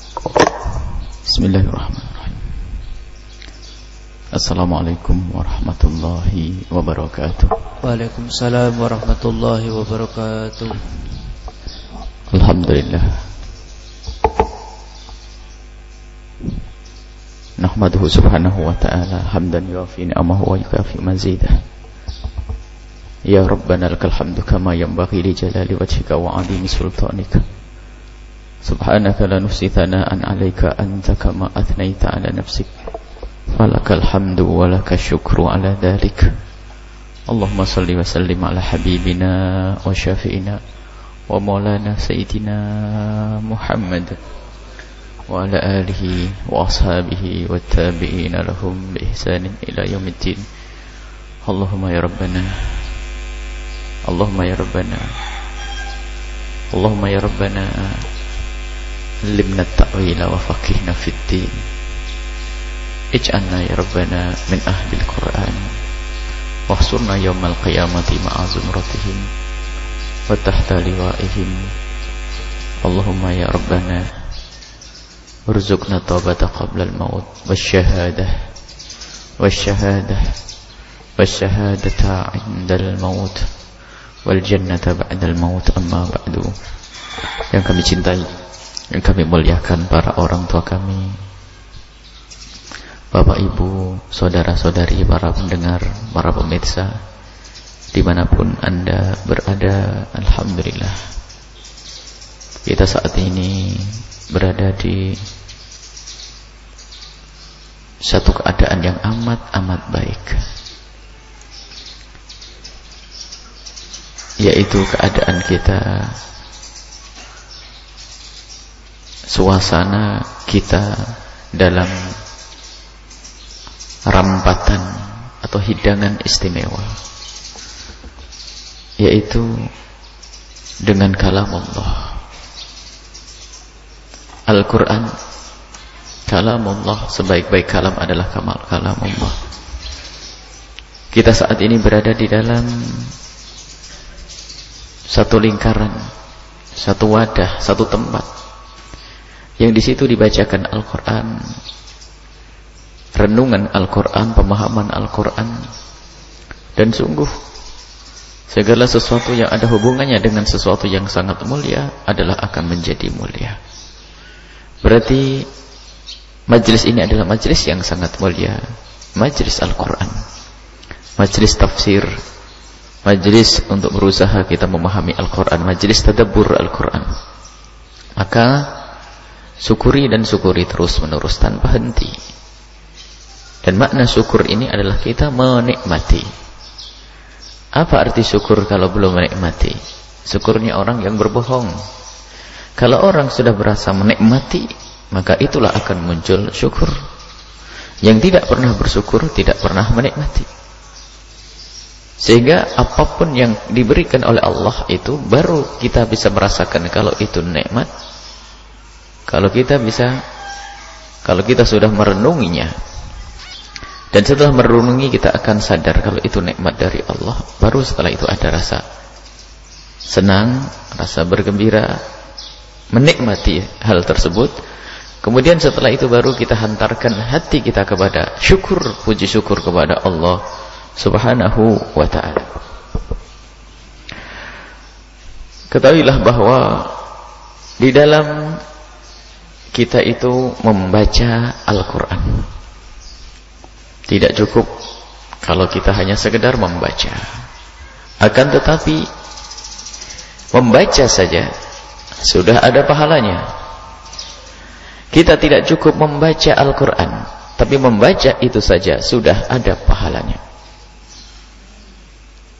Bismillahirrahmanirrahim. Assalamualaikum warahmatullahi wabarakatuh. Waalaikumsalam warahmatullahi wabarakatuh. Alhamdulillah. Nahmaduhu subhanahu wa ta'ala Hamdan yuafi ni'amahu wa yukafi mazidah. Ya Rabbana lakal hamdu kama yanbaghi li jalali wajhika wa adimi sultanika. Subhanaka la nuhsi thana'an 'alaika anta kama athnayta 'ala nafsik falakal hamdu wa lakal syukru 'ala dhalik Allahumma salli wa sallim 'ala habibina wa syafi'ina wa maulana sayyidina Muhammad wa ala alihi wa ashabihi wa tabi'ina lahum bi ihsanin ila yaumiddin Allahumma ya rabbana Allahumma ya rabbana Allahumma ya rabbana علمنا التأويل وفقهنا في الدين. اجعلنا يا ربنا من أهل القرآن. واحصرنا يوم القيامة مع زمرتهم وتحت لوائهم. اللهم يا ربنا ارزقنا التوبة قبل الموت والشهادة والشهادة والشهادة عند الموت والجنة بعد الموت أما بعد. Yang kami cintai yang kami muliakan para orang tua kami. Bapak ibu, saudara-saudari, para pendengar, para pemirsa Di mana pun anda berada Alhamdulillah. Kita saat ini berada di Satu keadaan yang amat-amat baik. Yaitu keadaan kita suasana kita dalam rampatan atau hidangan istimewa yaitu dengan kalam Allah. Al-Quran kalam Allah sebaik-baik kalam adalah kamal kalam Allah. Kita saat ini berada di dalam satu lingkaran satu wadah, satu tempat yang di situ dibacakan Al-Quran. Renungan Al-Quran pemahaman Al-Quran. Dan sungguh segala sesuatu yang ada hubungannya dengan sesuatu yang sangat mulia adalah akan menjadi mulia. Berarti majlis ini adalah majlis yang sangat mulia. Majlis Al-Quran. Majlis tafsir. Majlis untuk berusaha kita memahami Al-Quran. Majlis tadabbur Al-Quran. Maka Syukuri dan syukuri terus menerus tanpa henti. Dan makna syukur ini adalah kita menikmati. Apa arti syukur kalau belum menikmati? Syukurnya orang yang berbohong. Kalau orang sudah berasa menikmati, maka itulah akan muncul syukur. Yang tidak pernah bersyukur, tidak pernah menikmati. Sehingga apa pun yang diberikan oleh Allah itu, baru kita bisa merasakan kalau itu nikmat, kalau kita bisa kalau kita sudah merenunginya dan setelah merenungi kita akan sadar kalau itu nikmat dari Allah, baru setelah itu ada rasa senang, rasa bergembira, menikmati hal tersebut. Kemudian setelah itu baru kita hantarkan hati kita kepada syukur, puji syukur kepada Allah Subhanahu wa taala. Ketahuilah bahwa di dalam kita itu membaca Al-Quran. Tidak cukup kalau kita hanya sekedar membaca. Akan tetapi membaca saja sudah ada pahalanya. Kita tidak cukup membaca Al-Quran tapi membaca itu saja sudah ada pahalanya.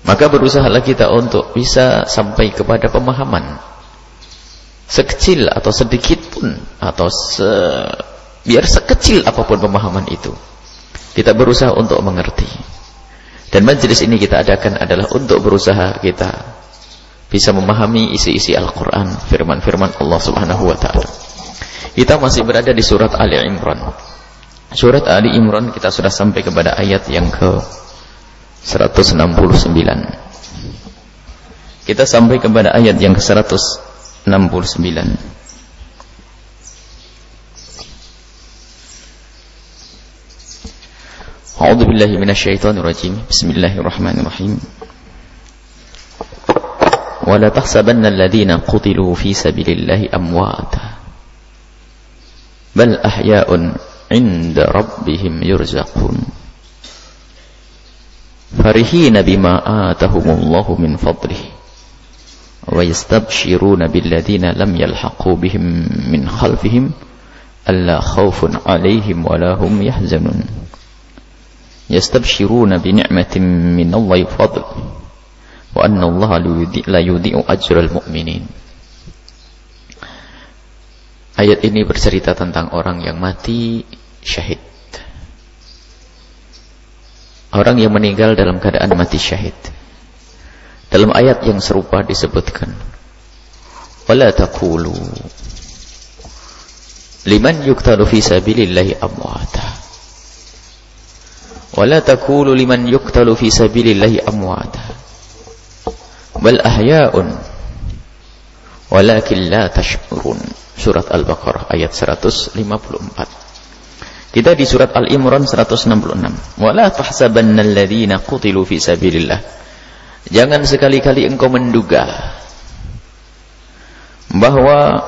Maka berusahalah kita untuk bisa sampai kepada pemahaman sekecil atau sedikit pun atau se, biar sekecil apa pun pemahaman itu kita berusaha untuk mengerti. Dan majelis ini kita adakan adalah untuk berusaha kita bisa memahami isi-isi Al-Quran firman-firman Allah subhanahu wa ta'ala. Kita masih berada di surat Ali Imran. Surat Ali Imran kita sudah sampai kepada ayat yang ke 169 kita sampai kepada ayat yang ke 69 أعوذ بالله من الشيطان الرجيم بسم الله الرحمن الرحيم ولا تحسبن الذين قتلوا في سبيل الله أمواتا بل أحياء عند ربهم يرزقون فرحين بما آتهم الله من فضله wa yastabshiruna لم lam yalhaqu bihim min khalfihim alla عليهم 'alaihim wa lahum yahzanun yastabshiruna bi ni'matin min Allahi fadl wa anna Allah la Ayat ini bercerita tentang orang yang mati syahid. Orang yang meninggal dalam keadaan mati syahid. Dalam ayat yang serupa disebutkan, "Wala taqulu liman yuqtalu fi sabilillahi amwata." Wala taqulu liman yuqtalu fi sabilillahi amwata. Bal ahya'un walakin la tash'urun. Surat Al-Baqarah ayat 154. Kita di surat Al-Imran 166. Wala tahsabanna alladhina qutilu fi sabilillah Jangan sekali-kali engkau menduga bahwa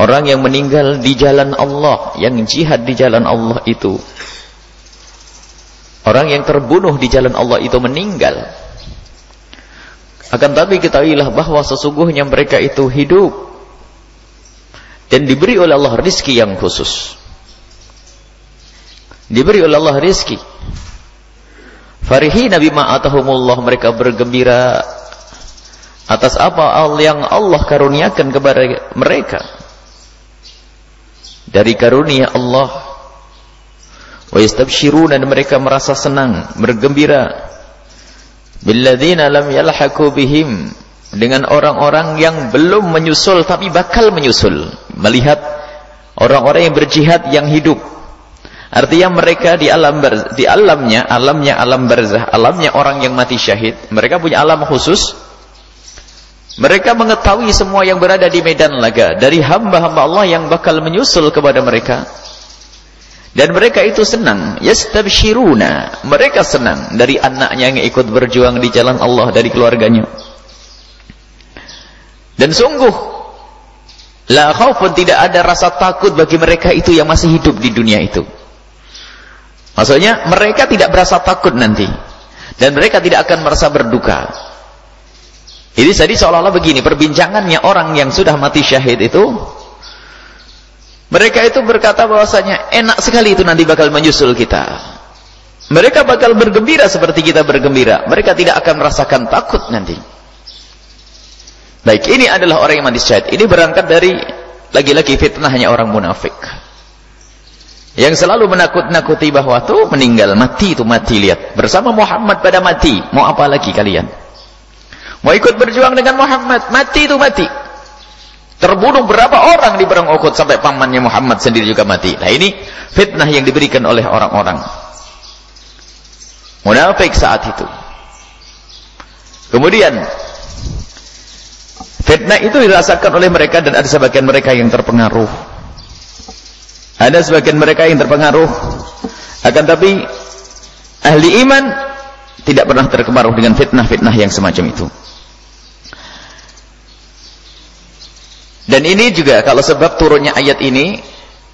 orang yang meninggal di jalan Allah, yang jihad di jalan Allah itu, orang yang terbunuh di jalan Allah itu meninggal. Akan tapi ketahuilah bahwa sesungguhnya mereka itu hidup dan diberi oleh Allah rizki yang khusus. Diberi oleh Allah rizki Farihi Nabi ma'atahumullah mereka bergembira atas apa yang Allah karuniakan kepada mereka. Dari karunia Allah. Wa yastabshiruna dan mereka merasa senang bergembira. Billadzina lam yalhaqu bihim dengan orang-orang yang belum menyusul tapi bakal menyusul. Melihat orang-orang yang berjihad yang hidup Artinya mereka di alam di alamnya, alamnya alam barzah, alamnya orang yang mati syahid, mereka punya alam khusus. Mereka mengetahui semua yang berada di medan laga dari hamba-hamba Allah yang bakal menyusul kepada mereka. Dan mereka itu senang, yastabshiruna. Mereka senang dari anaknya yang ikut berjuang di jalan Allah dari keluarganya. Dan sungguh la khaufun tidak ada rasa takut bagi mereka itu yang masih hidup di dunia itu. Maksudnya mereka tidak berasa takut nanti. Dan mereka tidak akan merasa berduka. Jadi jadi seolah-olah begini, perbincangannya orang yang sudah mati syahid itu, mereka itu berkata bahwasanya enak sekali itu nanti bakal menyusul kita. Mereka bakal bergembira seperti kita bergembira. Mereka tidak akan merasakan takut nanti. Baik, ini adalah orang yang mati syahid. Ini berangkat dari lagi-lagi fitnahnya orang munafik. Yang selalu menakut-nakuti bahwa tuh meninggal, mati itu mati lihat. Bersama Muhammad pada mati. Mau apa lagi kalian? Mau ikut berjuang dengan Muhammad, mati itu mati. Terbunuh berapa orang di perang Uhud sampai pamannya Muhammad sendiri juga mati. Nah ini fitnah yang diberikan oleh orang-orang munafik saat itu. Kemudian fitnah itu dirasakan oleh mereka dan ada sebagian mereka yang terpengaruh ada sebagian mereka yang terpengaruh akan tapi ahli iman tidak pernah terpengaruh dengan fitnah-fitnah yang semacam itu. Dan ini juga kalau sebab turunnya ayat ini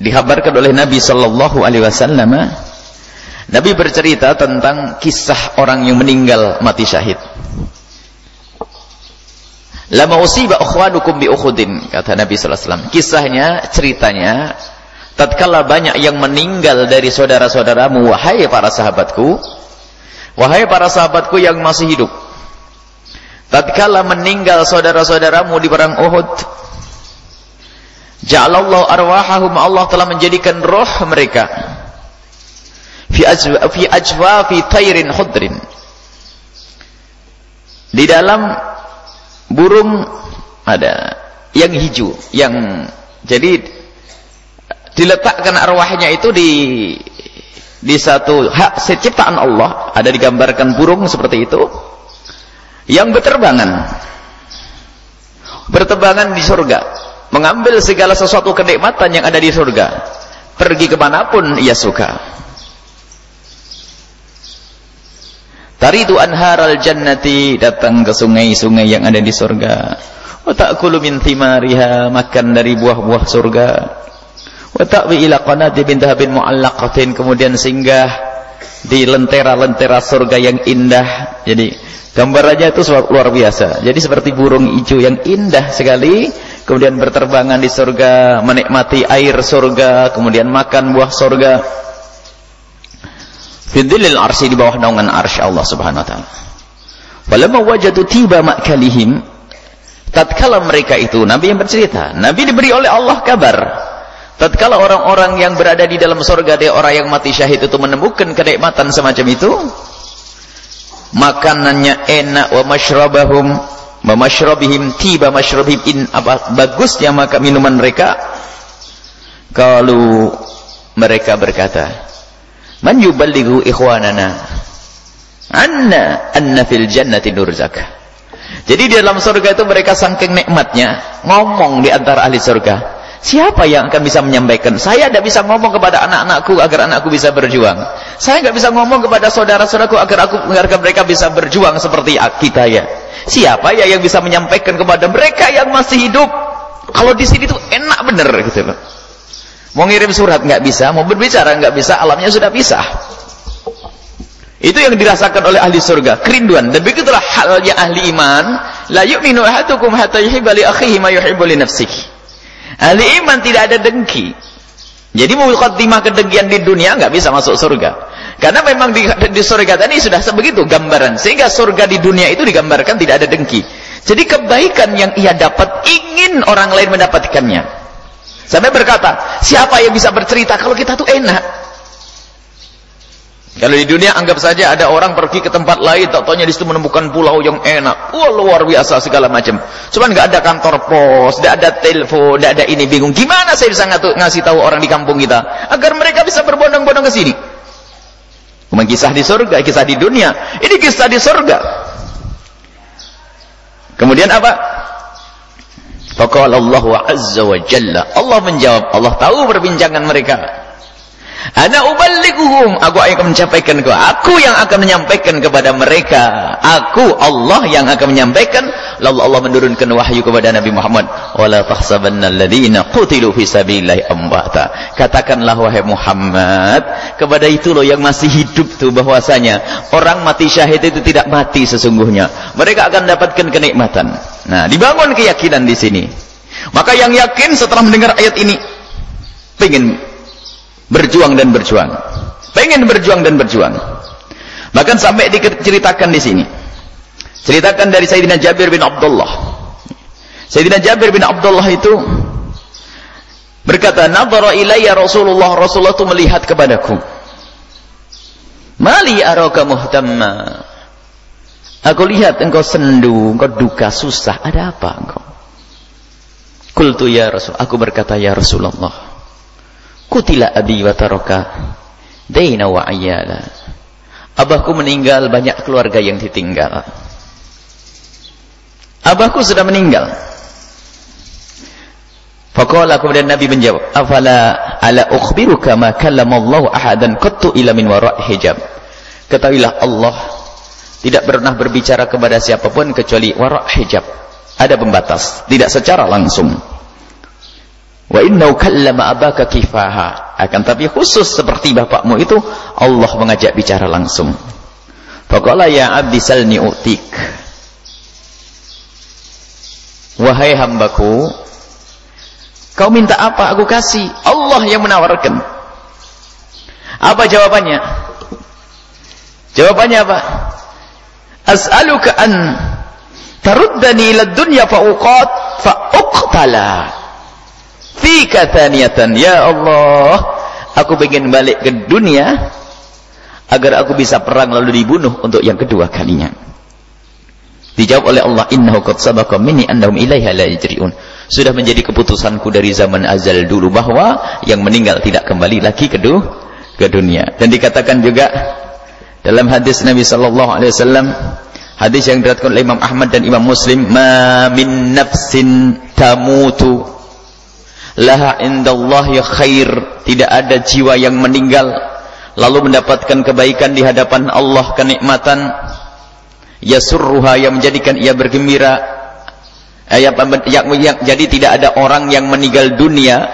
dihabarkan oleh Nabi sallallahu alaihi wasallam Nabi bercerita tentang kisah orang yang meninggal mati syahid. Lama usiba ukhwanukum bi ukhudin kata Nabi sallallahu alaihi wasallam. Kisahnya ceritanya tatkala banyak yang meninggal dari saudara-saudaramu wahai para sahabatku wahai para sahabatku yang masih hidup tatkala meninggal saudara-saudaramu di perang Uhud ja'alallahu arwahahum Allah telah menjadikan roh mereka fi ajwa fi ajwa fi tayrin khudrin. Di dalam burung ada yang hijau yang jadi diletakkan arwahnya itu di di satu hak ciptaan Allah. Ada digambarkan burung seperti itu. Yang berterbangan. Berterbangan di surga. Mengambil segala sesuatu kenikmatan yang ada di surga. Pergi ke mana pun ia suka. Taridu anharal jannati. Datang ke sungai-sungai yang ada di surga. Wa ta'kulu min thimariha. Makan dari buah-buah surga. Wa ta'wi ila qanati bin dahabin mu'allaqatin kemudian singgah di lentera-lentera surga yang indah. Jadi gambarannya itu luar biasa. Jadi seperti burung hijau yang indah sekali kemudian berterbangan di surga, menikmati air surga, kemudian makan buah surga. Fidilil arsi di bawah naungan arsy Allah Subhanahu wa taala. Falamma wajadu tiba makalihim tatkala mereka itu Nabi yang bercerita, Nabi diberi oleh Allah kabar. Tatkala orang-orang yang berada di dalam surga dia orang yang mati syahid itu menemukan kenikmatan semacam itu, makanannya enak wa masyrabahum wa masyrabihim tiba masyrabihim in apa bagusnya maka minuman mereka kalau mereka berkata Man yuballighu ikhwanana anna anna fil jannati nurzak. Jadi di dalam surga itu mereka saking nikmatnya ngomong di antara ahli surga. Siapa yang akan bisa menyampaikan? Saya tidak bisa ngomong kepada anak-anakku agar anakku bisa berjuang. Saya nggak bisa ngomong kepada saudara-saudaraku agar aku agar mereka bisa berjuang seperti kita ya. Siapa ya yang bisa menyampaikan kepada mereka yang masih hidup? Kalau di sini tuh enak bener gitu loh. Mau ngirim surat nggak bisa, mau berbicara nggak bisa, alamnya sudah pisah. Itu yang dirasakan oleh ahli surga, kerinduan. Dan begitulah halnya ahli iman, la yu'minu ahadukum hatta yuhibba li akhihi ma yuhibbu nafsihi. Ahli iman tidak ada dengki. Jadi muqaddimah kedengkian di dunia nggak bisa masuk surga. Karena memang di, di surga tadi sudah sebegitu gambaran. Sehingga surga di dunia itu digambarkan tidak ada dengki. Jadi kebaikan yang ia dapat ingin orang lain mendapatkannya. Sampai berkata, siapa yang bisa bercerita kalau kita tuh enak? Kalau di dunia anggap saja ada orang pergi ke tempat lain, tak taunya di situ menemukan pulau yang enak. Wah luar biasa segala macam. Cuman nggak ada kantor pos, nggak ada telepon, nggak ada ini bingung. Gimana saya bisa ngasih tahu orang di kampung kita agar mereka bisa berbondong-bondong ke sini? Memang kisah di surga, kisah di dunia. Ini kisah di surga. Kemudian apa? Faqala Allah azza wa jalla. Allah menjawab, Allah tahu perbincangan mereka. Ana uballighuhum, aku akan menyampaikan ke aku yang akan menyampaikan kepada mereka. Aku Allah yang akan menyampaikan. Lalu Allah menurunkan wahyu kepada Nabi Muhammad, "Wala tahsabanna alladziina qutilu fi sabilillahi amwata." Katakanlah wahai Muhammad, kepada itu loh yang masih hidup tuh bahwasanya orang mati syahid itu tidak mati sesungguhnya. Mereka akan dapatkan kenikmatan. Nah, dibangun keyakinan di sini. Maka yang yakin setelah mendengar ayat ini pengen berjuang dan berjuang. Pengen berjuang dan berjuang. Bahkan sampai diceritakan di sini. Ceritakan dari Sayyidina Jabir bin Abdullah. Sayyidina Jabir bin Abdullah itu berkata, "Nadhara ilayya Rasulullah." Rasulullah itu melihat kepadaku. "Mali araka muhtamma?" Aku lihat engkau sendu, engkau duka, susah. Ada apa engkau? Kultu ya Rasul. Aku berkata ya Rasulullah. Kutila abi wa taraka daina wa ayyala. Abahku meninggal, banyak keluarga yang ditinggal. Abahku sudah meninggal. Faqala kemudian Nabi menjawab, "Afala ala ukhbiruka ma kallama Allah ahadan qattu ila min wara' hijab." Ketahuilah Allah tidak pernah berbicara kepada siapa pun kecuali wara' hijab. Ada pembatas, tidak secara langsung. Wa innahu kallama abaka kifaha. Akan tapi khusus seperti bapakmu itu Allah mengajak bicara langsung. Faqala ya abdi salni utik. Wahai hambaku, kau minta apa aku kasih. Allah yang menawarkan. Apa jawabannya? Jawabannya apa? As'aluka an taruddani ila dunya fa'uqat fa'uqtala fika thaniyatan ya Allah aku ingin balik ke dunia agar aku bisa perang lalu dibunuh untuk yang kedua kalinya. Dijawab oleh Allah innahu qad sabaqa minni annahum ilaiha la yajriun. Sudah menjadi keputusanku dari zaman azal dulu bahwa yang meninggal tidak kembali lagi ke, ke dunia. Dan dikatakan juga dalam hadis Nabi sallallahu alaihi wasallam hadis yang diriwayatkan oleh Imam Ahmad dan Imam Muslim ma min nafsin tamutu laha indallahi khair. Tidak ada jiwa yang meninggal. Lalu mendapatkan kebaikan di hadapan Allah kenikmatan. Yasurruha yang menjadikan ia bergembira. Eh, jadi tidak ada orang yang meninggal dunia.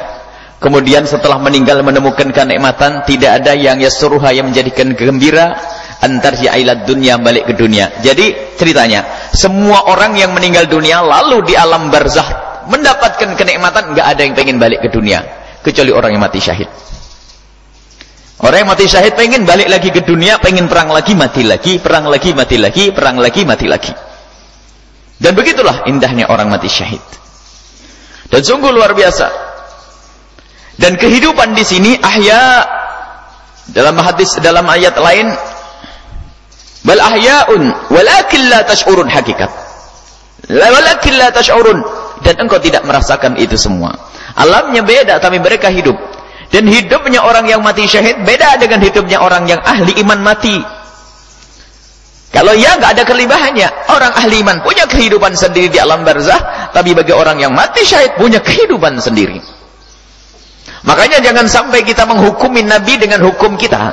Kemudian setelah meninggal menemukan kenikmatan tidak ada yang yasurruha yang menjadikan gembira. Antar ailat dunia balik ke dunia. Jadi ceritanya semua orang yang meninggal dunia lalu di alam barzah mendapatkan kenikmatan nggak ada yang pengen balik ke dunia kecuali orang yang mati syahid. Orang yang mati syahid pengen balik lagi ke dunia pengen perang lagi mati lagi perang lagi mati lagi perang lagi mati lagi. Dan begitulah indahnya orang mati syahid. Dan sungguh luar biasa. Dan kehidupan di sini ahya dalam hadis dalam ayat lain bal ahyaun walakin la tash'urun hakikat. Walakin la tash'urun dan engkau tidak merasakan itu semua alamnya beda tapi mereka hidup dan hidupnya orang yang mati syahid beda dengan hidupnya orang yang ahli iman mati. Kalau ya nggak ada kelebihannya. Orang ahli iman punya kehidupan sendiri di alam barzah, tapi bagi orang yang mati syahid punya kehidupan sendiri. Makanya jangan sampai kita menghukumi Nabi dengan hukum kita.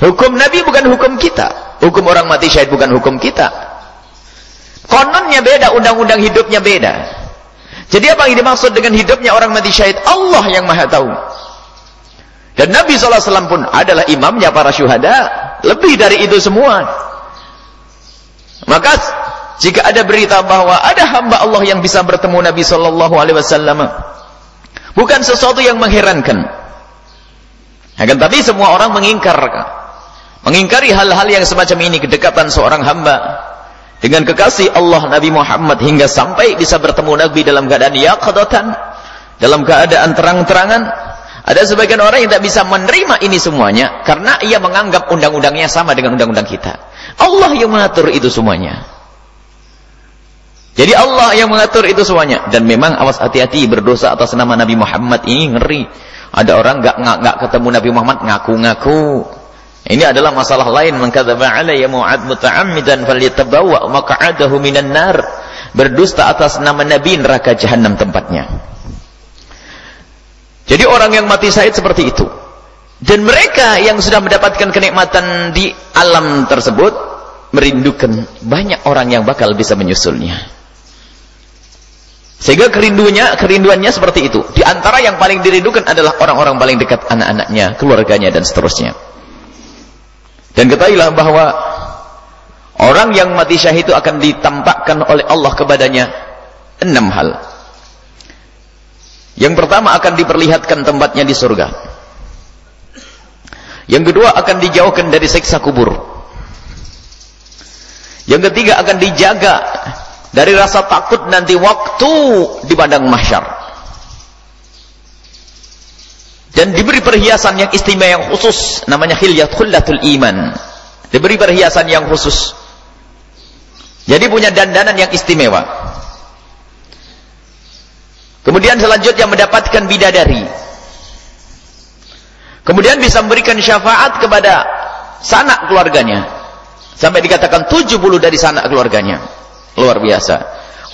Hukum Nabi bukan hukum kita. Hukum orang mati syahid bukan hukum kita. Kononnya beda, undang-undang hidupnya beda. Jadi apa yang dimaksud dengan hidupnya orang mati syahid? Allah yang maha tahu. Dan Nabi SAW pun adalah imamnya para syuhada. Lebih dari itu semua. Maka jika ada berita bahwa ada hamba Allah yang bisa bertemu Nabi SAW, bukan sesuatu yang mengherankan. Akan tapi semua orang mengingkar. Mengingkari hal-hal yang semacam ini kedekatan seorang hamba dengan kekasih Allah Nabi Muhammad hingga sampai bisa bertemu Nabi dalam keadaan yaqadatan dalam keadaan terang-terangan ada sebagian orang yang tak bisa menerima ini semuanya karena ia menganggap undang-undangnya sama dengan undang-undang kita. Allah yang mengatur itu semuanya. Jadi Allah yang mengatur itu semuanya. Dan memang awas hati-hati berdosa atas nama Nabi Muhammad. Ini ngeri. Ada orang enggak enggak ketemu Nabi Muhammad ngaku-ngaku ini adalah masalah lain mengkadzaba alayya mu'ad muta'ammidan falyatabawwa maq'adahu minan nar. Berdusta atas nama nabi neraka jahanam tempatnya. Jadi orang yang mati syahid seperti itu. Dan mereka yang sudah mendapatkan kenikmatan di alam tersebut merindukan banyak orang yang bakal bisa menyusulnya. Sehingga kerinduannya, kerinduannya seperti itu. Di antara yang paling dirindukan adalah orang-orang paling dekat anak-anaknya, keluarganya dan seterusnya. Dan ketahuilah bahwa orang yang mati syahid itu akan ditampakkan oleh Allah kepadanya enam hal. Yang pertama akan diperlihatkan tempatnya di surga. Yang kedua akan dijauhkan dari seksa kubur. Yang ketiga akan dijaga dari rasa takut nanti waktu di padang mahsyar dan diberi perhiasan yang istimewa yang khusus namanya khilyat khullatul iman. Diberi perhiasan yang khusus. Jadi punya dandanan yang istimewa. Kemudian selanjutnya mendapatkan bidadari. Kemudian bisa memberikan syafaat kepada sanak keluarganya. Sampai dikatakan 70 dari sanak keluarganya. Luar biasa.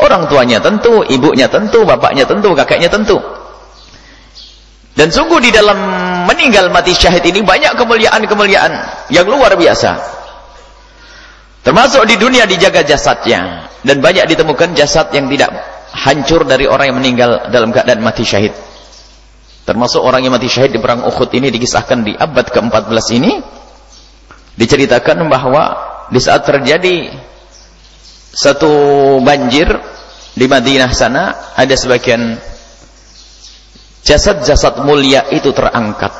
Orang tuanya tentu ibunya tentu bapaknya tentu kakeknya tentu dan sungguh di dalam meninggal mati syahid ini banyak kemuliaan-kemuliaan yang luar biasa. Termasuk di dunia dijaga jasadnya. Dan banyak ditemukan jasad yang tidak hancur dari orang yang meninggal dalam keadaan mati syahid. Termasuk orang yang mati syahid di perang Uhud ini dikisahkan di abad ke-14 ini. Diceritakan bahwa di saat terjadi satu banjir di Madinah sana ada sebagian jasad-jasad mulia itu terangkat.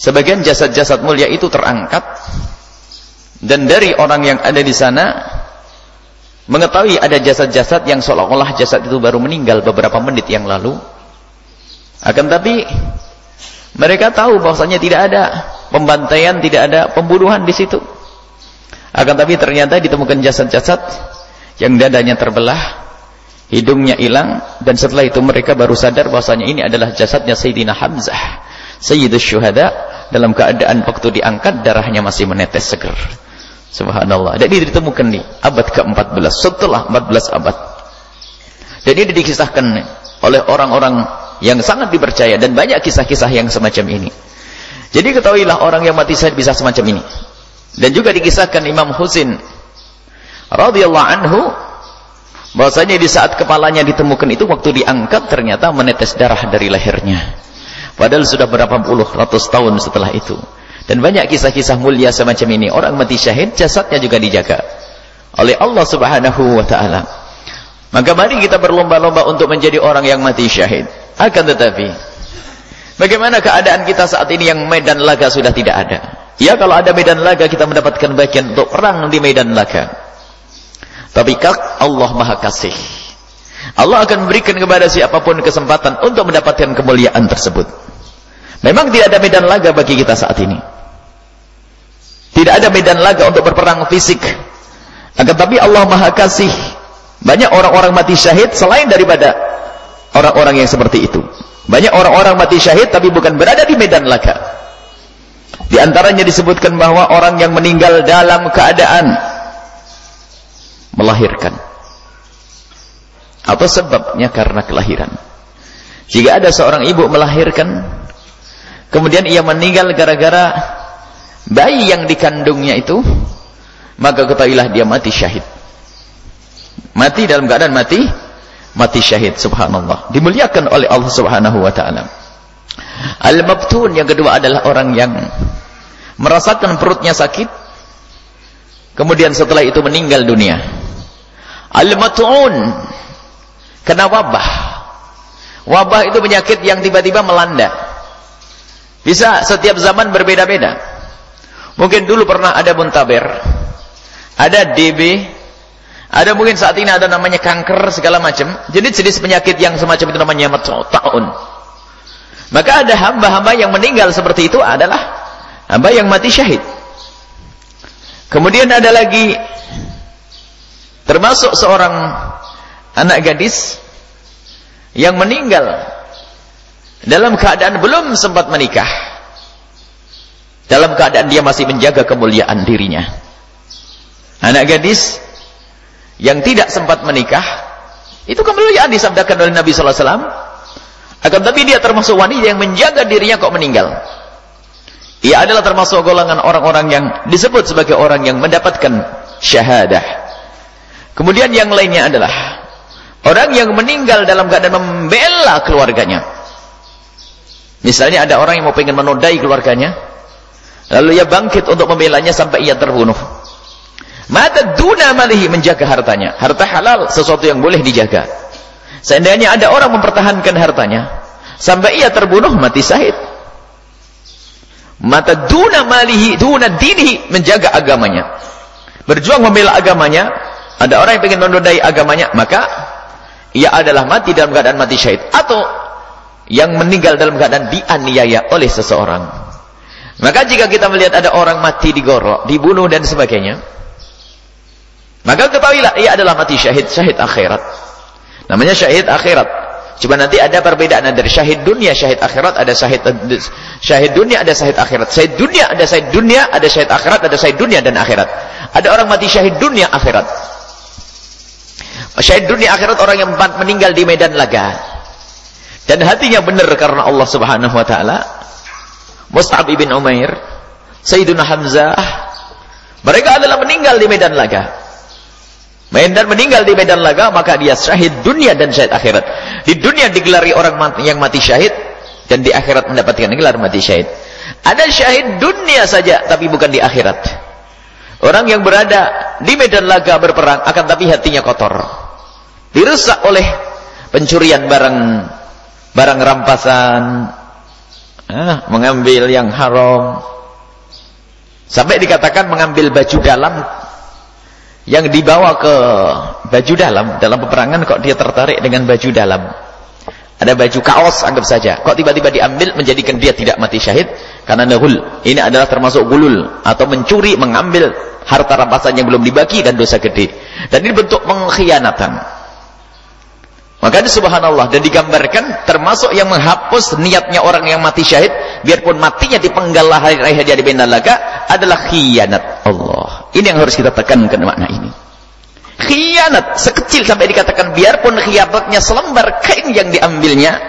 Sebagian jasad-jasad mulia itu terangkat. Dan dari orang yang ada di sana mengetahui ada jasad-jasad yang seolah-olah jasad itu baru meninggal beberapa menit yang lalu. Akan tapi mereka tahu bahwasanya tidak ada pembantaian, tidak ada pembunuhan di situ. Akan tapi ternyata ditemukan jasad-jasad yang dadanya terbelah hidungnya hilang dan setelah itu mereka baru sadar bahwasanya ini adalah jasadnya Sayyidina Hamzah Sayyidus Syuhada. Dalam keadaan waktu diangkat darahnya masih menetes seger. Subhanallah. Dan ini ditemukan nih abad ke-14 setelah 14 abad. Dan ini dikisahkan oleh orang-orang yang sangat dipercaya dan banyak kisah-kisah yang semacam ini. Jadi ketahuilah orang yang mati syahid bisa semacam ini. Dan juga dikisahkan Imam Husin radhiyallahu anhu bahwasanya di saat kepalanya ditemukan itu waktu diangkat ternyata menetes darah dari lehernya. Padahal sudah berapa puluh ratus tahun setelah itu. Dan banyak kisah-kisah mulia semacam ini. Orang mati syahid, jasadnya juga dijaga oleh Allah Subhanahu wa taala. Maka mari kita berlomba-lomba untuk menjadi orang yang mati syahid. Akan tetapi bagaimana keadaan kita saat ini yang medan laga sudah tidak ada? Ya kalau ada medan laga kita mendapatkan bagian untuk perang di medan laga. Tapi kak Allah Maha Kasih. Allah akan memberikan kepada siapa pun kesempatan untuk mendapatkan kemuliaan tersebut. Memang tidak ada medan laga bagi kita saat ini. Tidak ada medan laga untuk berperang fisik. Akan tapi Allah Maha Kasih. Banyak orang-orang mati syahid selain daripada orang-orang yang seperti itu. Banyak orang-orang mati syahid tapi bukan berada di medan laga. Di antaranya disebutkan bahwa orang yang meninggal dalam keadaan melahirkan. Atau sebabnya karena kelahiran. Jika ada seorang ibu melahirkan, kemudian ia meninggal gara-gara bayi yang dikandungnya itu maka ketahuilah dia mati syahid mati dalam keadaan mati mati syahid subhanallah dimuliakan oleh Allah subhanahu wa ta'ala al-mabtun yang kedua adalah orang yang merasakan perutnya sakit kemudian setelah itu meninggal dunia al-mat'un kena wabah wabah itu penyakit yang tiba-tiba melanda bisa setiap zaman berbeda-beda Mungkin dulu pernah ada muntaber, ada DB, ada mungkin saat ini ada namanya kanker segala macam. Jenis-jenis penyakit yang semacam itu namanya tahun. Maka ada hamba-hamba yang meninggal seperti itu adalah hamba yang mati syahid. Kemudian ada lagi termasuk seorang anak gadis yang meninggal dalam keadaan belum sempat menikah. Dalam keadaan dia masih menjaga kemuliaan dirinya. Anak gadis yang tidak sempat menikah itu kemuliaan disabdakan oleh Nabi Sallallahu Alaihi Wasallam. Akan tapi dia termasuk wanita yang menjaga dirinya kok meninggal ia adalah termasuk golongan orang-orang yang disebut sebagai orang yang mendapatkan syahadah kemudian yang lainnya adalah orang yang meninggal dalam keadaan membela keluarganya misalnya ada orang yang mau pengen menodai keluarganya Lalu ia bangkit untuk membelanya sampai ia terbunuh. Mata duna malihi menjaga hartanya. Harta halal sesuatu yang boleh dijaga. Seandainya ada orang mempertahankan hartanya sampai ia terbunuh mati syahid. Mata duna malihi duna dinihi menjaga agamanya. Berjuang membela agamanya, ada orang yang ingin menodai agamanya, maka ia adalah mati dalam keadaan mati syahid atau yang meninggal dalam keadaan dianiaya oleh seseorang. Maka jika kita melihat ada orang mati digorok, dibunuh dan sebagainya, maka ketahuilah ia adalah mati syahid, syahid akhirat. Namanya syahid akhirat. Cuma nanti ada perbedaan dari syahid dunia, syahid akhirat, ada syahid syahid dunia, ada syahid akhirat. Syahid dunia, ada syahid dunia, ada syahid akhirat, ada syahid dunia dan akhirat. Ada orang mati syahid dunia akhirat. Syahid dunia akhirat orang yang meninggal di medan laga. Dan hatinya benar karena Allah Subhanahu wa taala Mus'ab ibn Umair, Sayyiduna Hamzah, mereka adalah meninggal di medan laga. Medan meninggal di medan laga, maka dia syahid dunia dan syahid akhirat. Di dunia digelari orang yang mati syahid, dan di akhirat mendapatkan gelar mati syahid. Ada syahid dunia saja, tapi bukan di akhirat. Orang yang berada di medan laga berperang, akan tapi hatinya kotor. Dirusak oleh pencurian barang barang rampasan, eh, mengambil yang haram sampai dikatakan mengambil baju dalam yang dibawa ke baju dalam dalam peperangan kok dia tertarik dengan baju dalam. Ada baju kaos anggap saja. Kok tiba-tiba diambil menjadikan dia tidak mati syahid? Karena nahul ini adalah termasuk gulul atau mencuri mengambil harta rampasan yang belum dibagi dan dosa gede. Dan ini bentuk pengkhianatan maka ini subhanallah dan digambarkan termasuk yang menghapus niatnya orang yang mati syahid biarpun matinya dipenggal hari raya jadi benalaga adalah khianat Allah. Ini yang harus kita tekankan makna ini. Khianat sekecil sampai dikatakan biarpun khianatnya selembar kain yang diambilnya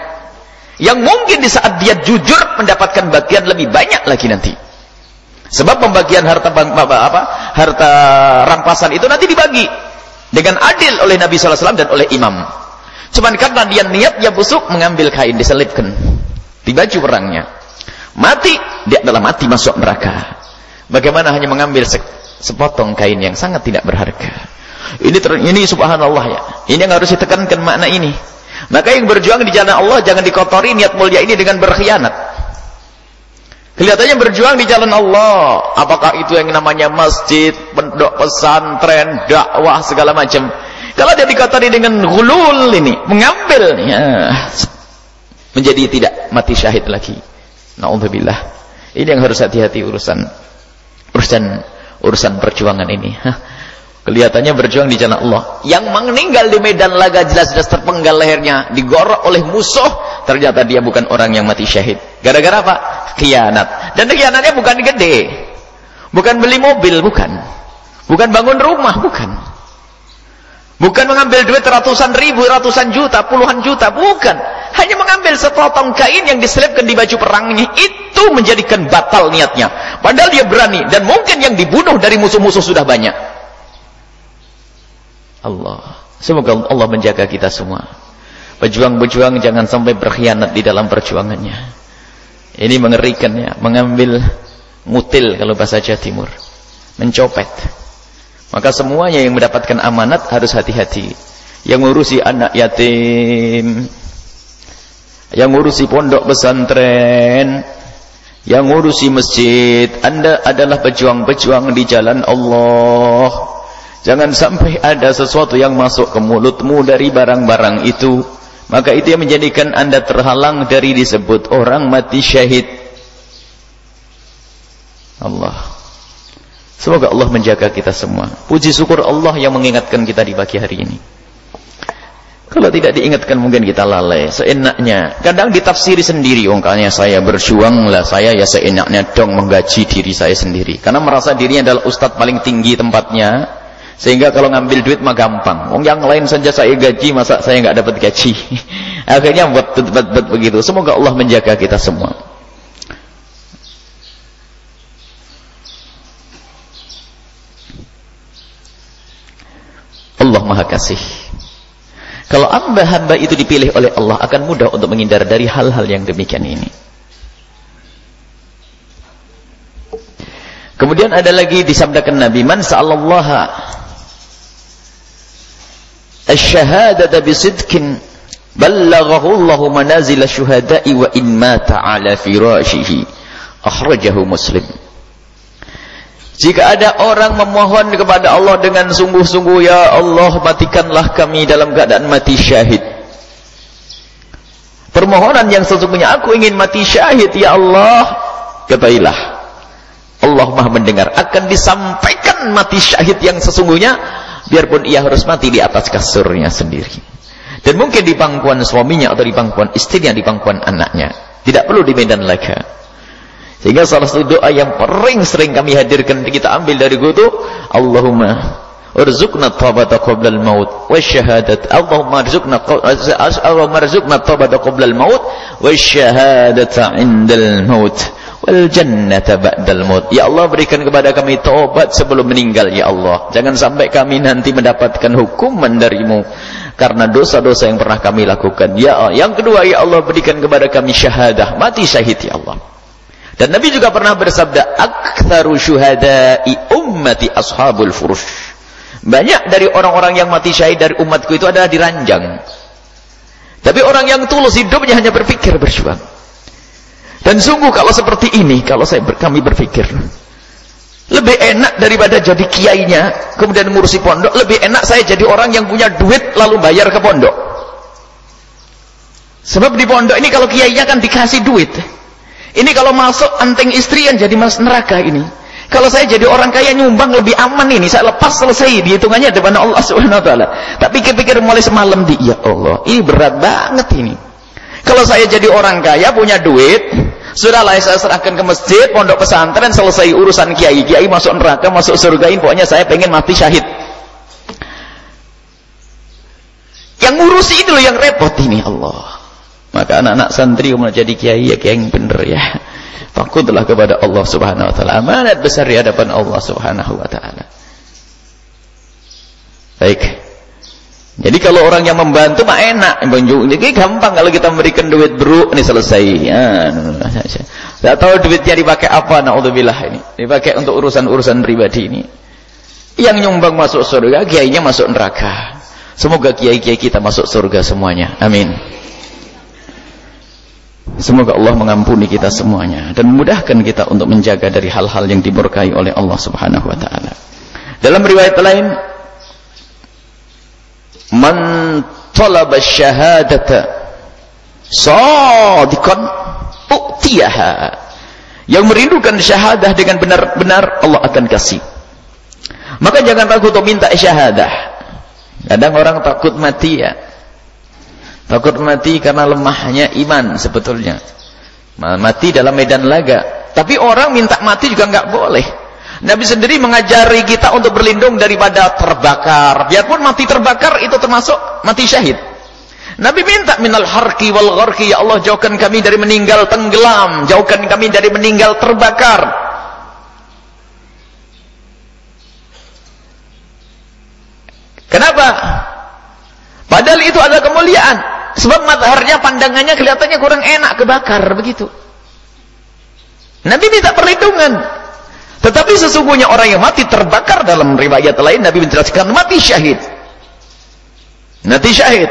yang mungkin di saat dia jujur mendapatkan bagian lebih banyak lagi nanti. Sebab pembagian harta apa, harta rampasan itu nanti dibagi dengan adil oleh Nabi SAW dan oleh imam. Cuman karena dia niatnya busuk mengambil kain diselipkan di baju perangnya. Mati, dia adalah mati masuk neraka. Bagaimana hanya mengambil se sepotong kain yang sangat tidak berharga. Ini ini subhanallah ya. Ini yang harus ditekankan makna ini. Maka yang berjuang di jalan Allah jangan dikotori niat mulia ini dengan berkhianat. Kelihatannya berjuang di jalan Allah. Apakah itu yang namanya masjid, pendok pesantren, dakwah segala macam. Kalau dia dikotori dengan gulul ini, mengambil ya, menjadi tidak mati syahid lagi. Nauzubillah. Ini yang harus hati-hati urusan urusan urusan perjuangan ini. Hah. Kelihatannya berjuang di jalan Allah. Yang meninggal di medan laga jelas-jelas terpenggal lehernya, digorok oleh musuh, ternyata dia bukan orang yang mati syahid. Gara-gara apa? Khianat. Dan khianatnya bukan gede. Bukan beli mobil, bukan. Bukan bangun rumah, bukan. Bukan mengambil duit ratusan ribu, ratusan juta, puluhan juta, bukan. Hanya mengambil sepotong kain yang diselipkan di baju perangnya, itu menjadikan batal niatnya. Padahal dia berani, dan mungkin yang dibunuh dari musuh-musuh sudah banyak. Allah. Semoga Allah menjaga kita semua. Pejuang-pejuang jangan sampai berkhianat di dalam perjuangannya. Ini mengerikan ya, mengambil mutil kalau bahasa Jawa Timur. Mencopet. Maka semuanya yang mendapatkan amanat harus hati-hati. Yang ngurusi anak yatim, yang ngurusi pondok pesantren, yang ngurusi masjid, Anda adalah pejuang-pejuang di jalan Allah. Jangan sampai ada sesuatu yang masuk ke mulutmu dari barang-barang itu. Maka itu yang menjadikan anda terhalang dari disebut orang mati syahid. Allah. Semoga Allah menjaga kita semua. Puji syukur Allah yang mengingatkan kita di pagi hari ini. Kalau tidak diingatkan mungkin kita lalai. Seenaknya. Kadang ditafsiri sendiri. Ongkanya saya berjuang lah. Saya ya seenaknya dong menggaji diri saya sendiri. Karena merasa dirinya adalah ustadz paling tinggi tempatnya sehingga kalau ngambil duit mah gampang. Wong yang lain saja saya gaji, masa saya nggak dapat gaji? Akhirnya buat buat begitu. Semoga Allah menjaga kita semua. Allah Maha Kasih. Kalau hamba-hamba itu dipilih oleh Allah akan mudah untuk menghindar dari hal-hal yang demikian ini. Kemudian ada lagi disabdakan Nabi, "Man sa'allallaha asy-syahadata bisidqin ballaghahu Allahu manazil asy-syuhada'i wa in mata 'ala firashihi." Akhrajahu Muslim. Jika ada orang memohon kepada Allah dengan sungguh-sungguh, Ya Allah, matikanlah kami dalam keadaan mati syahid. Permohonan yang sesungguhnya, aku ingin mati syahid, Ya Allah. Katailah, Allah maha mendengar. Akan disampaikan mati syahid yang sesungguhnya, biarpun ia harus mati di atas kasurnya sendiri dan mungkin di pangkuan suaminya atau di pangkuan istrinya di pangkuan anaknya tidak perlu di medan laga sehingga salah satu doa yang paling sering kami hadirkan kita ambil dari guru Allahumma urzuqna tabata qabla al-maut wasyahadat Allahumma arzuqna Allahumma arzuqna tabata qabla al-maut wasyahadata 'inda al-maut wal jannata ba'dal maut. Ya Allah berikan kepada kami taubat sebelum meninggal ya Allah. Jangan sampai kami nanti mendapatkan hukuman darimu karena dosa-dosa yang pernah kami lakukan. Ya Allah. Yang kedua ya Allah berikan kepada kami syahadah, mati syahid ya Allah. Dan Nabi juga pernah bersabda, "Aktsaru syuhada'i ummati ashabul furush." Banyak dari orang-orang yang mati syahid dari umatku itu adalah diranjang. Tapi orang yang tulus hidupnya hanya berpikir berjuang. Dan sungguh kalau seperti ini, kalau saya ber, kami berpikir, lebih enak daripada jadi kiainya, kemudian ngurusi pondok, lebih enak saya jadi orang yang punya duit lalu bayar ke pondok. Sebab di pondok ini kalau kiainya kan dikasih duit. Ini kalau masuk anting istri yang jadi mas neraka ini. Kalau saya jadi orang kaya nyumbang lebih aman ini, saya lepas selesai dihitungannya depan Allah Subhanahu wa taala. Tapi pikir-pikir mulai semalam di ya Allah, ini berat banget ini. Kalau saya jadi orang kaya, punya duit, sudahlah saya serahkan ke masjid, pondok pesantren, selesai urusan kiai. Kiai masuk neraka, masuk surgain, pokoknya saya pengen mati syahid. Yang ngurusi itu loh yang repot ini Allah. Maka anak-anak santri mau jadi kiai ya kiai yang bener ya. Takutlah kepada Allah Subhanahu wa taala. Amanat besar di hadapan Allah Subhanahu wa taala. Baik. Jadi kalau orang yang membantu mah enak, jadi gampang kalau kita memberikan duit bro, ini selesai. Ya, tidak tahu duitnya dipakai apa, naudzubillah ini. Dipakai untuk urusan-urusan pribadi ini. Yang nyumbang masuk surga, kiainya masuk neraka. Semoga kiai-kiai kita masuk surga semuanya. Amin. Semoga Allah mengampuni kita semuanya dan memudahkan kita untuk menjaga dari hal-hal yang diberkahi oleh Allah Subhanahu wa taala. Dalam riwayat lain, "Man talaba syahadata sadiqan u'tiyaha." Yang merindukan syahadah dengan benar-benar Allah akan kasih. Maka jangan takut untuk minta syahadah. Kadang orang takut mati ya. Takut mati karena lemahnya iman sebetulnya. Mati dalam medan laga. Tapi orang minta mati juga nggak boleh. Nabi sendiri mengajari kita untuk berlindung daripada terbakar. Biarpun mati terbakar itu termasuk mati syahid. Nabi minta minal harki wal gharki. Ya Allah jauhkan kami dari meninggal tenggelam. Jauhkan kami dari meninggal terbakar. Kenapa? Padahal itu adalah kemuliaan. Sebab mataharinya pandangannya kelihatannya kurang enak kebakar begitu. Nabi minta perlindungan. Tetapi sesungguhnya orang yang mati terbakar dalam riwayat lain Nabi menjelaskan mati syahid. Mati syahid.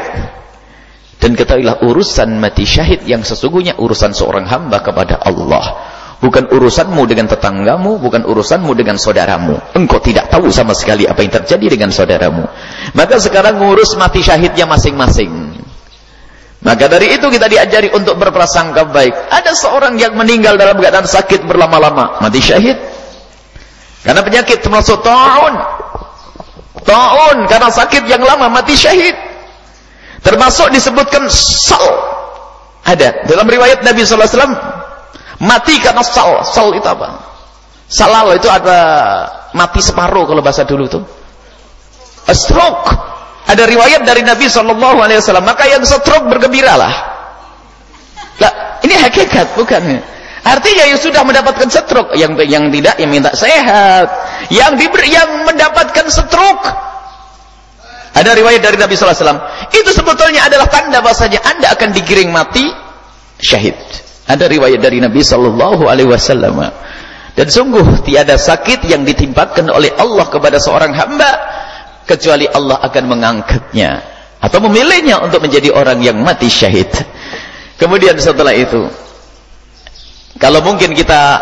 Dan ketahuilah urusan mati syahid yang sesungguhnya urusan seorang hamba kepada Allah. Bukan urusanmu dengan tetanggamu, bukan urusanmu dengan saudaramu. Engkau tidak tahu sama sekali apa yang terjadi dengan saudaramu. Maka sekarang ngurus mati syahidnya masing-masing. Maka dari itu kita diajari untuk berprasangka baik. Ada seorang yang meninggal dalam keadaan sakit berlama-lama, mati syahid. Karena penyakit termasuk ta'un. Ta'un karena sakit yang lama mati syahid. Termasuk disebutkan sal. Ada dalam riwayat Nabi sallallahu alaihi wasallam mati karena sal. Sal itu apa? Salal itu ada mati separuh kalau bahasa dulu tuh. A stroke ada riwayat dari Nabi Shallallahu Alaihi Wasallam. Maka yang stroke bergembiralah. Lah, ini hakikat bukan? Artinya yang sudah mendapatkan stroke, yang yang tidak yang minta sehat, yang diberi, yang mendapatkan stroke. Ada riwayat dari Nabi Sallallahu Alaihi Wasallam. Itu sebetulnya adalah tanda bahasanya anda akan digiring mati syahid. Ada riwayat dari Nabi Sallallahu Alaihi Wasallam. Dan sungguh tiada sakit yang ditimpakan oleh Allah kepada seorang hamba kecuali Allah akan mengangkatnya atau memilihnya untuk menjadi orang yang mati syahid. Kemudian setelah itu kalau mungkin kita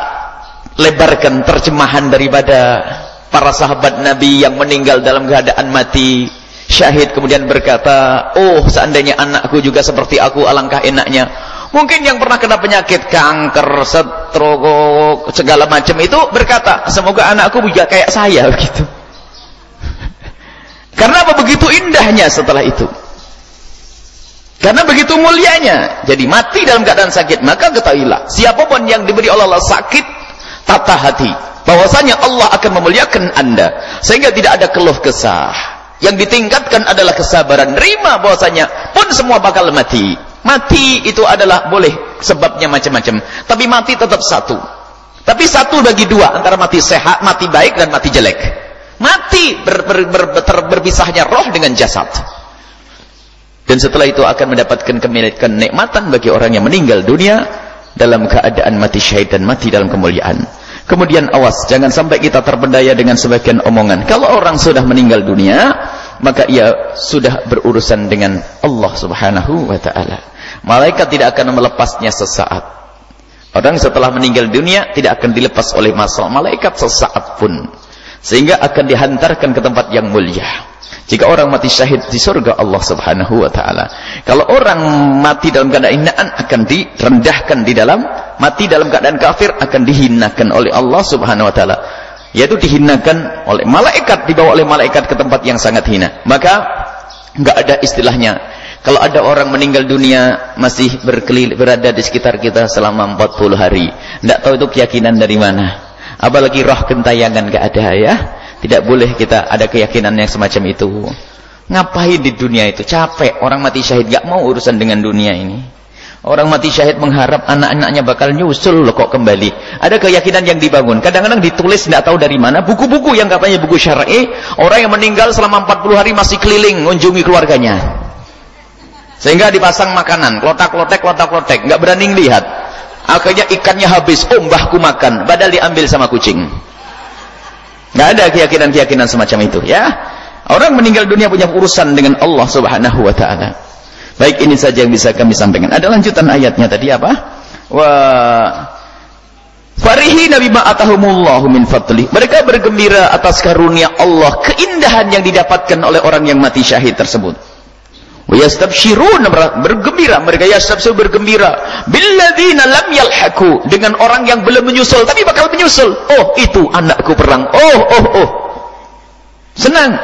lebarkan terjemahan daripada para sahabat Nabi yang meninggal dalam keadaan mati syahid kemudian berkata oh seandainya anakku juga seperti aku alangkah enaknya. Mungkin yang pernah kena penyakit kanker, stroke segala macam itu berkata semoga anakku juga kayak saya begitu karena apa begitu indahnya setelah itu? Karena begitu mulianya. Jadi mati dalam keadaan sakit. Maka ketahuilah. Siapa pun yang diberi oleh Allah sakit. Tata hati. Bahwasanya Allah akan memuliakan anda. Sehingga tidak ada keluh kesah. Yang ditingkatkan adalah kesabaran. Nerima bahwasanya pun semua bakal mati. Mati itu adalah boleh. Sebabnya macam-macam. Tapi mati tetap satu. Tapi satu bagi dua. Antara mati sehat, mati baik dan mati jelek mati ber, ber, ber, ber, berpisahnya roh dengan jasad. Dan setelah itu akan mendapatkan kenikmatan bagi orang yang meninggal dunia dalam keadaan mati syahid dan mati dalam kemuliaan. Kemudian awas jangan sampai kita terpedaya dengan sebagian omongan. Kalau orang sudah meninggal dunia maka ia sudah berurusan dengan Allah subhanahu wa ta'ala. Malaikat tidak akan melepasnya sesaat. Orang setelah meninggal dunia tidak akan dilepas oleh masalah malaikat sesaat pun sehingga akan dihantarkan ke tempat yang mulia. Jika orang mati syahid di surga Allah subhanahu wa ta'ala. Kalau orang mati dalam keadaan hinaan akan direndahkan di dalam mati dalam keadaan kafir akan dihinakan oleh Allah subhanahu wa ta'ala. Yaitu dihinakan oleh malaikat dibawa oleh malaikat ke tempat yang sangat hina. Maka enggak ada istilahnya. Kalau ada orang meninggal dunia masih berkeliling berada di sekitar kita selama 40 hari. Tidak tahu itu keyakinan dari mana apalagi roh gentayangan gak ada ya tidak boleh kita ada keyakinan yang semacam itu ngapain di dunia itu capek orang mati syahid gak mau urusan dengan dunia ini Orang mati syahid mengharap anak-anaknya bakal nyusul loh kok kembali. Ada keyakinan yang dibangun. Kadang-kadang ditulis tidak tahu dari mana. Buku-buku yang katanya buku syar'i. Orang yang meninggal selama 40 hari masih keliling mengunjungi keluarganya. Sehingga dipasang makanan. Klotak-klotek, klotak-klotek. nggak berani lihat. Akhirnya ikannya habis. Oh makan. Padahal diambil sama kucing. Nggak ada keyakinan-keyakinan semacam itu. ya. Orang meninggal dunia punya urusan dengan Allah subhanahu wa ta'ala. Baik ini saja yang bisa kami sampaikan. Ada lanjutan ayatnya tadi apa? Wa Farihi Nabi ma'atahumullahu min fadli. Mereka bergembira atas karunia Allah, keindahan yang didapatkan oleh orang yang mati syahid tersebut. Wa yastabshirun bergembira, mereka yastabsir bergembira billadzina lam yalhaku dengan orang yang belum menyusul tapi bakal menyusul. Oh, itu anakku perang. Oh, oh, oh. Senang.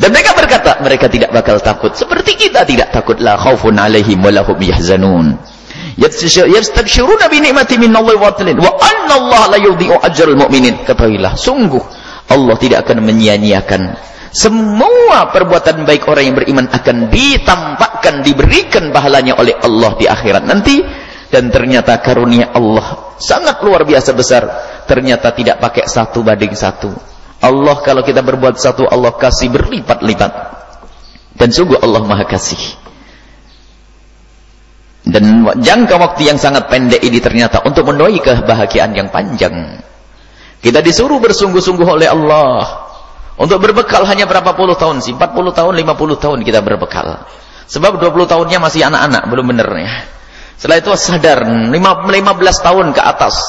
Dan mereka berkata, mereka tidak bakal takut. Seperti kita tidak takut. La khawfun alaihim walahum yahzanun. Yastabshiruna bi ni'mati minallahi wa atlin. Wa anna Allah la yudhi'u ajral mu'minin. Ketahuilah, sungguh Allah tidak akan menyia-nyiakan semua perbuatan baik orang yang beriman akan ditampakkan, diberikan pahalanya oleh Allah di akhirat nanti. Dan ternyata karunia Allah sangat luar biasa besar. Ternyata tidak pakai satu banding satu. Allah kalau kita berbuat satu Allah kasih berlipat-lipat. Dan sungguh Allah maha kasih. Dan jangka waktu yang sangat pendek ini ternyata untuk menuai kebahagiaan yang panjang. Kita disuruh bersungguh-sungguh oleh Allah untuk berbekal hanya berapa puluh tahun sih? 40 tahun 50 tahun kita berbekal. Sebab 20 tahunnya masih anak-anak belum benar ya. Setelah itu sadar 15 tahun ke atas.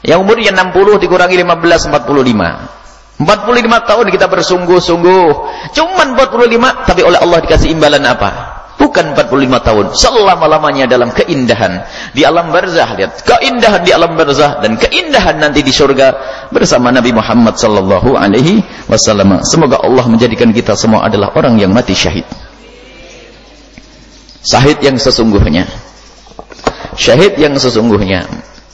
Yang umurnya 60 dikurangi 15 45 45 tahun kita bersungguh-sungguh. Cuman 45 tapi oleh Allah dikasih imbalan apa? Bukan 45 tahun. Selama-lamanya dalam keindahan di alam barzah lihat. Keindahan di alam barzah dan keindahan nanti di surga bersama Nabi Muhammad sallallahu alaihi wasallam. Semoga Allah menjadikan kita semua adalah orang yang mati syahid. Syahid yang sesungguhnya. Syahid yang sesungguhnya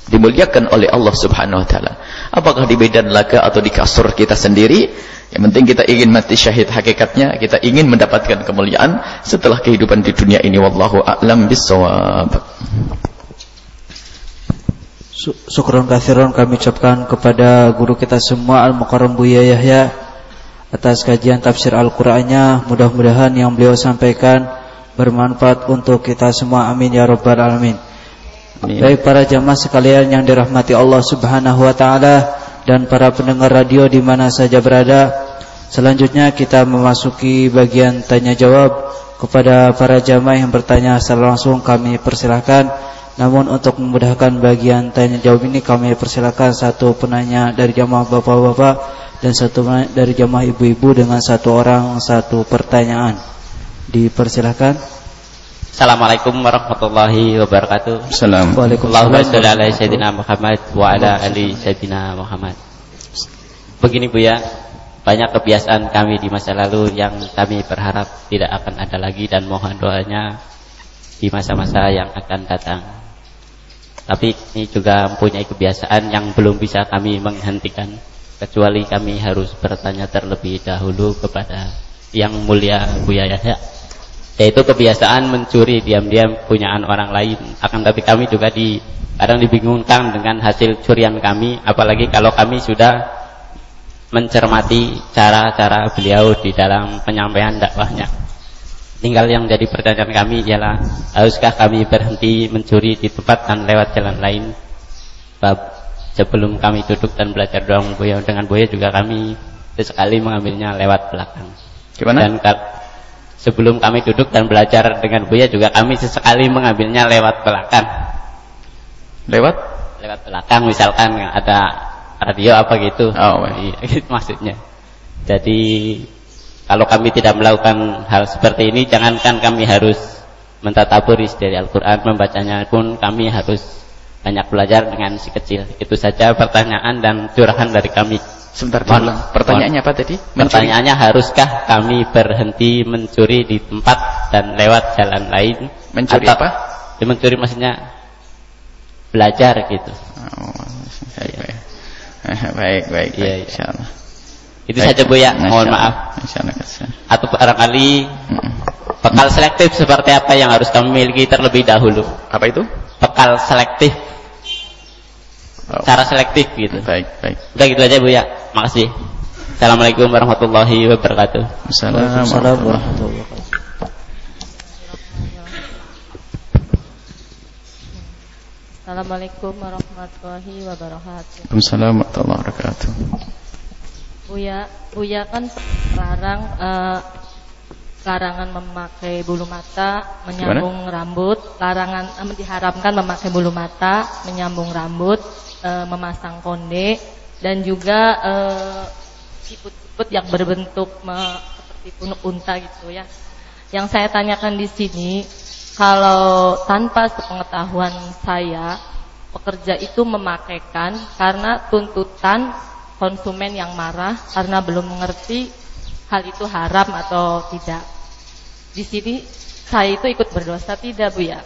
dimuliakan oleh Allah Subhanahu wa taala. Apakah di medan laga atau di kasur kita sendiri, yang penting kita ingin mati syahid hakikatnya, kita ingin mendapatkan kemuliaan setelah kehidupan di dunia ini wallahu a'lam bissawab. Syukron kathiron kami ucapkan kepada guru kita semua Al-Mukarram Buya Yahya atas kajian tafsir Al-Qur'annya. Mudah-mudahan yang beliau sampaikan bermanfaat untuk kita semua. Amin ya rabbal alamin. Baik para jamaah sekalian yang dirahmati Allah Subhanahu wa taala dan para pendengar radio di mana saja berada. Selanjutnya kita memasuki bagian tanya jawab kepada para jamaah yang bertanya secara langsung kami persilahkan. Namun untuk memudahkan bagian tanya jawab ini kami persilahkan satu penanya dari jamaah bapak-bapak dan satu dari jamaah ibu-ibu dengan satu orang satu pertanyaan. Dipersilahkan. Assalamualaikum warahmatullahi wabarakatuh. Assalamualaikum. Allahumma sholli ala sayyidina Muhammad wa ala ali sayyidina Muhammad. Begini Bu ya, banyak kebiasaan kami di masa lalu yang kami berharap tidak akan ada lagi dan mohon doanya di masa-masa yang akan datang. Tapi ini juga mempunyai kebiasaan yang belum bisa kami menghentikan kecuali kami harus bertanya terlebih dahulu kepada yang mulia Buya Yahya yaitu kebiasaan mencuri diam-diam punyaan orang lain. Akan tapi kami juga di kadang dibingungkan dengan hasil curian kami. Apalagi kalau kami sudah mencermati cara-cara beliau di dalam penyampaian dakwahnya. Tinggal yang jadi pertanyaan kami ialah haruskah kami berhenti mencuri di tempat dan lewat jalan lain? Bab, sebelum kami duduk dan belajar doang Buya dengan Buya juga kami sesekali mengambilnya lewat belakang. Gimana? dan sebelum kami duduk dan belajar dengan Buya juga kami sesekali mengambilnya lewat belakang. Lewat? Lewat belakang misalkan ada radio apa gitu. Oh, iya, gitu maksudnya. Jadi kalau kami tidak melakukan hal seperti ini jangankan kami harus mentatapuri dari Al-Qur'an membacanya pun kami harus banyak belajar dengan si kecil. Itu saja pertanyaan dan curahan dari kami. Sebentar diulang. Pertanyaannya apa tadi? Mencuri. Pertanyaannya haruskah kami berhenti mencuri di tempat dan lewat jalan lain? Mencuri atau, apa? Ya, mencuri maksudnya belajar gitu. Oh, baik, baik. baik, baik, ya, baik Itu baik. saja Bu ya, mohon maaf. Insyaallah. Atau barangkali Bekal selektif seperti apa yang harus kami miliki terlebih dahulu? Apa itu? Bekal selektif. Oh. Cara selektif gitu. Baik, baik. Udah gitu aja Bu ya. Makasih. Assalamualaikum warahmatullahi wabarakatuh. Assalamualaikum warahmatullahi wabarakatuh. Assalamualaikum warahmatullahi wabarakatuh. Waalaikumsalam warahmatullahi wabarakatuh. Buya, Buya kan larang eh, larangan memakai bulu mata, menyambung rambut, larangan eh, diharamkan memakai bulu mata, menyambung rambut, eh, memasang konde dan juga eh, siput-siput yang berbentuk me- seperti punuk unta gitu ya. Yang saya tanyakan di sini, kalau tanpa sepengetahuan saya, pekerja itu memakaikan karena tuntutan konsumen yang marah karena belum mengerti hal itu haram atau tidak. Di sini saya itu ikut berdosa tidak Bu ya?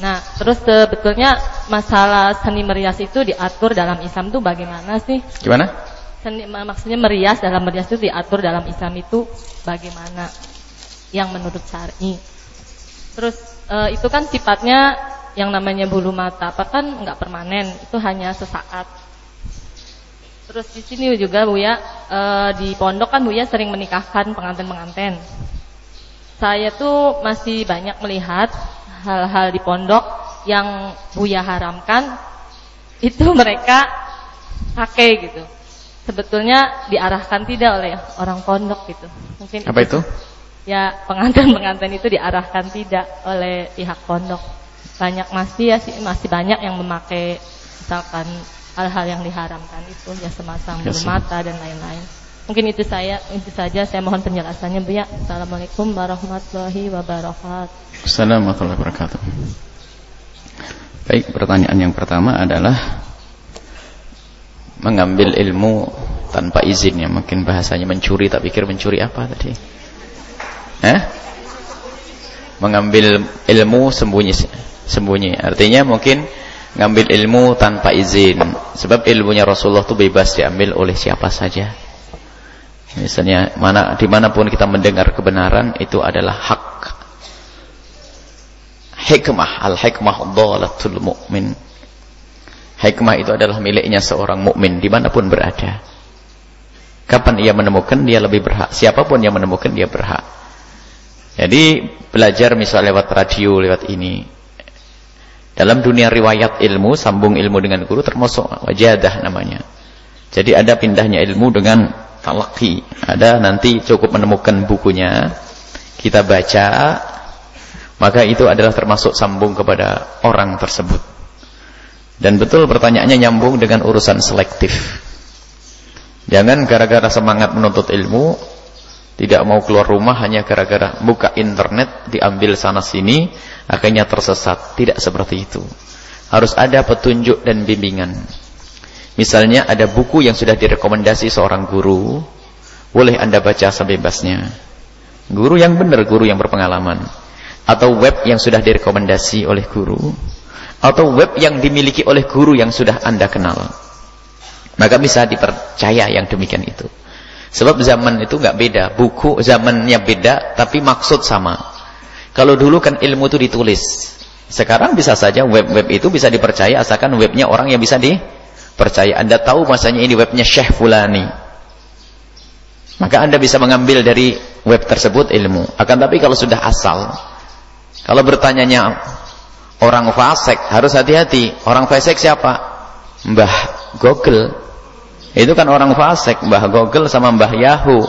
Nah, terus sebetulnya masalah seni merias itu diatur dalam Islam itu bagaimana sih? Gimana? Seni, maksudnya merias dalam merias itu diatur dalam Islam itu bagaimana? Yang menurut syar'i. Terus e, itu kan sifatnya yang namanya bulu mata, apa kan nggak permanen, itu hanya sesaat. Terus di sini juga Bu ya, e, di pondok kan Bu ya sering menikahkan pengantin-pengantin. Saya tuh masih banyak melihat hal-hal di pondok yang Buya haramkan itu mereka pakai gitu. Sebetulnya diarahkan tidak oleh orang pondok gitu. Mungkin Apa itu? Ya, pengantin-pengantin itu diarahkan tidak oleh pihak pondok. Banyak masih ya sih masih banyak yang memakai misalkan hal-hal yang diharamkan itu ya semasang Ya, bulu sih. mata dan lain-lain. Mungkin itu saya itu saja saya mohon penjelasannya Bu ya. Assalamualaikum warahmatullahi wabarakatuh. Assalamualaikum warahmatullahi wabarakatuh. Baik, pertanyaan yang pertama adalah mengambil ilmu tanpa izin ya. Mungkin bahasanya mencuri, tak pikir mencuri apa tadi? Eh? Mengambil ilmu sembunyi sembunyi. Artinya mungkin ngambil ilmu tanpa izin. Sebab ilmunya Rasulullah itu bebas diambil oleh siapa saja. Misalnya mana di mana pun kita mendengar kebenaran itu adalah hak. Hikmah al hikmah dhalatul mu'min. Hikmah itu adalah miliknya seorang mukmin di mana pun berada. Kapan ia menemukan dia lebih berhak. Siapa pun yang menemukan dia berhak. Jadi belajar misalnya lewat radio lewat ini. Dalam dunia riwayat ilmu sambung ilmu dengan guru termasuk wajadah namanya. Jadi ada pindahnya ilmu dengan talaki ada nanti cukup menemukan bukunya. Kita baca. Maka itu adalah termasuk sambung kepada orang tersebut. Dan betul pertanyaannya nyambung dengan urusan selektif. Jangan gara-gara semangat menuntut ilmu tidak mau keluar rumah hanya gara-gara buka internet diambil sana sini akhirnya tersesat. Tidak seperti itu. Harus ada petunjuk dan bimbingan misalnya ada buku yang sudah direkomendasi seorang guru. Boleh anda baca sebebasnya guru yang benar, guru yang berpengalaman. Atau web yang sudah direkomendasi oleh guru. Atau web yang dimiliki oleh guru yang sudah anda kenal. Maka bisa dipercaya yang demikian itu. Sebab zaman itu nggak beda. Buku zamannya beda tapi maksud sama. Kalau dulu kan ilmu itu ditulis. Sekarang bisa saja web-web itu bisa dipercaya asalkan webnya orang yang bisa dipercaya anda tahu masanya ini webnya Syekh Fulani maka anda bisa mengambil dari web tersebut ilmu akan tapi kalau sudah asal kalau bertanyanya orang fasik harus hati-hati. Orang fasik siapa? Mbah Google. Itu kan orang fasik, Mbah Google sama Mbah Yahoo.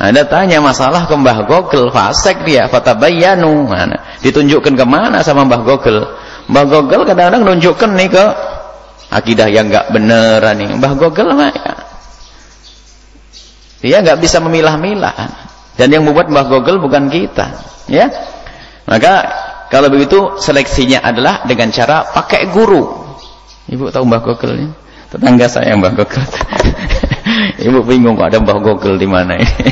Anda tanya masalah ke Mbah Google, fasik dia, fatabayyanu. Mana? Ditunjukkan ke mana sama Mbah Google? Mbah Google kadang-kadang nunjukkan nih ke akidah yang enggak bener nih. Mbah Google mah ya. Dia enggak bisa memilah-milah. Dan yang membuat Mbah Google bukan kita, ya. Maka kalau begitu seleksinya adalah dengan cara pakai guru. Ibu tahu Mbah Google ini? Tetangga saya Mbah Google. Ibu bingung kok ada Mbah Google di mana ini.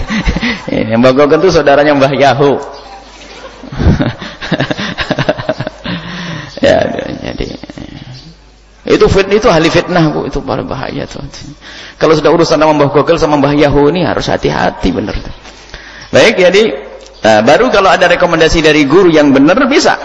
ini Mbah Google itu saudaranya Mbah Yahoo. ya, jadi itu fitnah itu ahli fitnah Bu, itu paling bahaya tuh. Kalau sudah urusan sama Mbah Google sama Mbah Yahoo ini harus hati-hati benar. Baik, jadi Nah, baru kalau ada rekomendasi dari guru yang benar bisa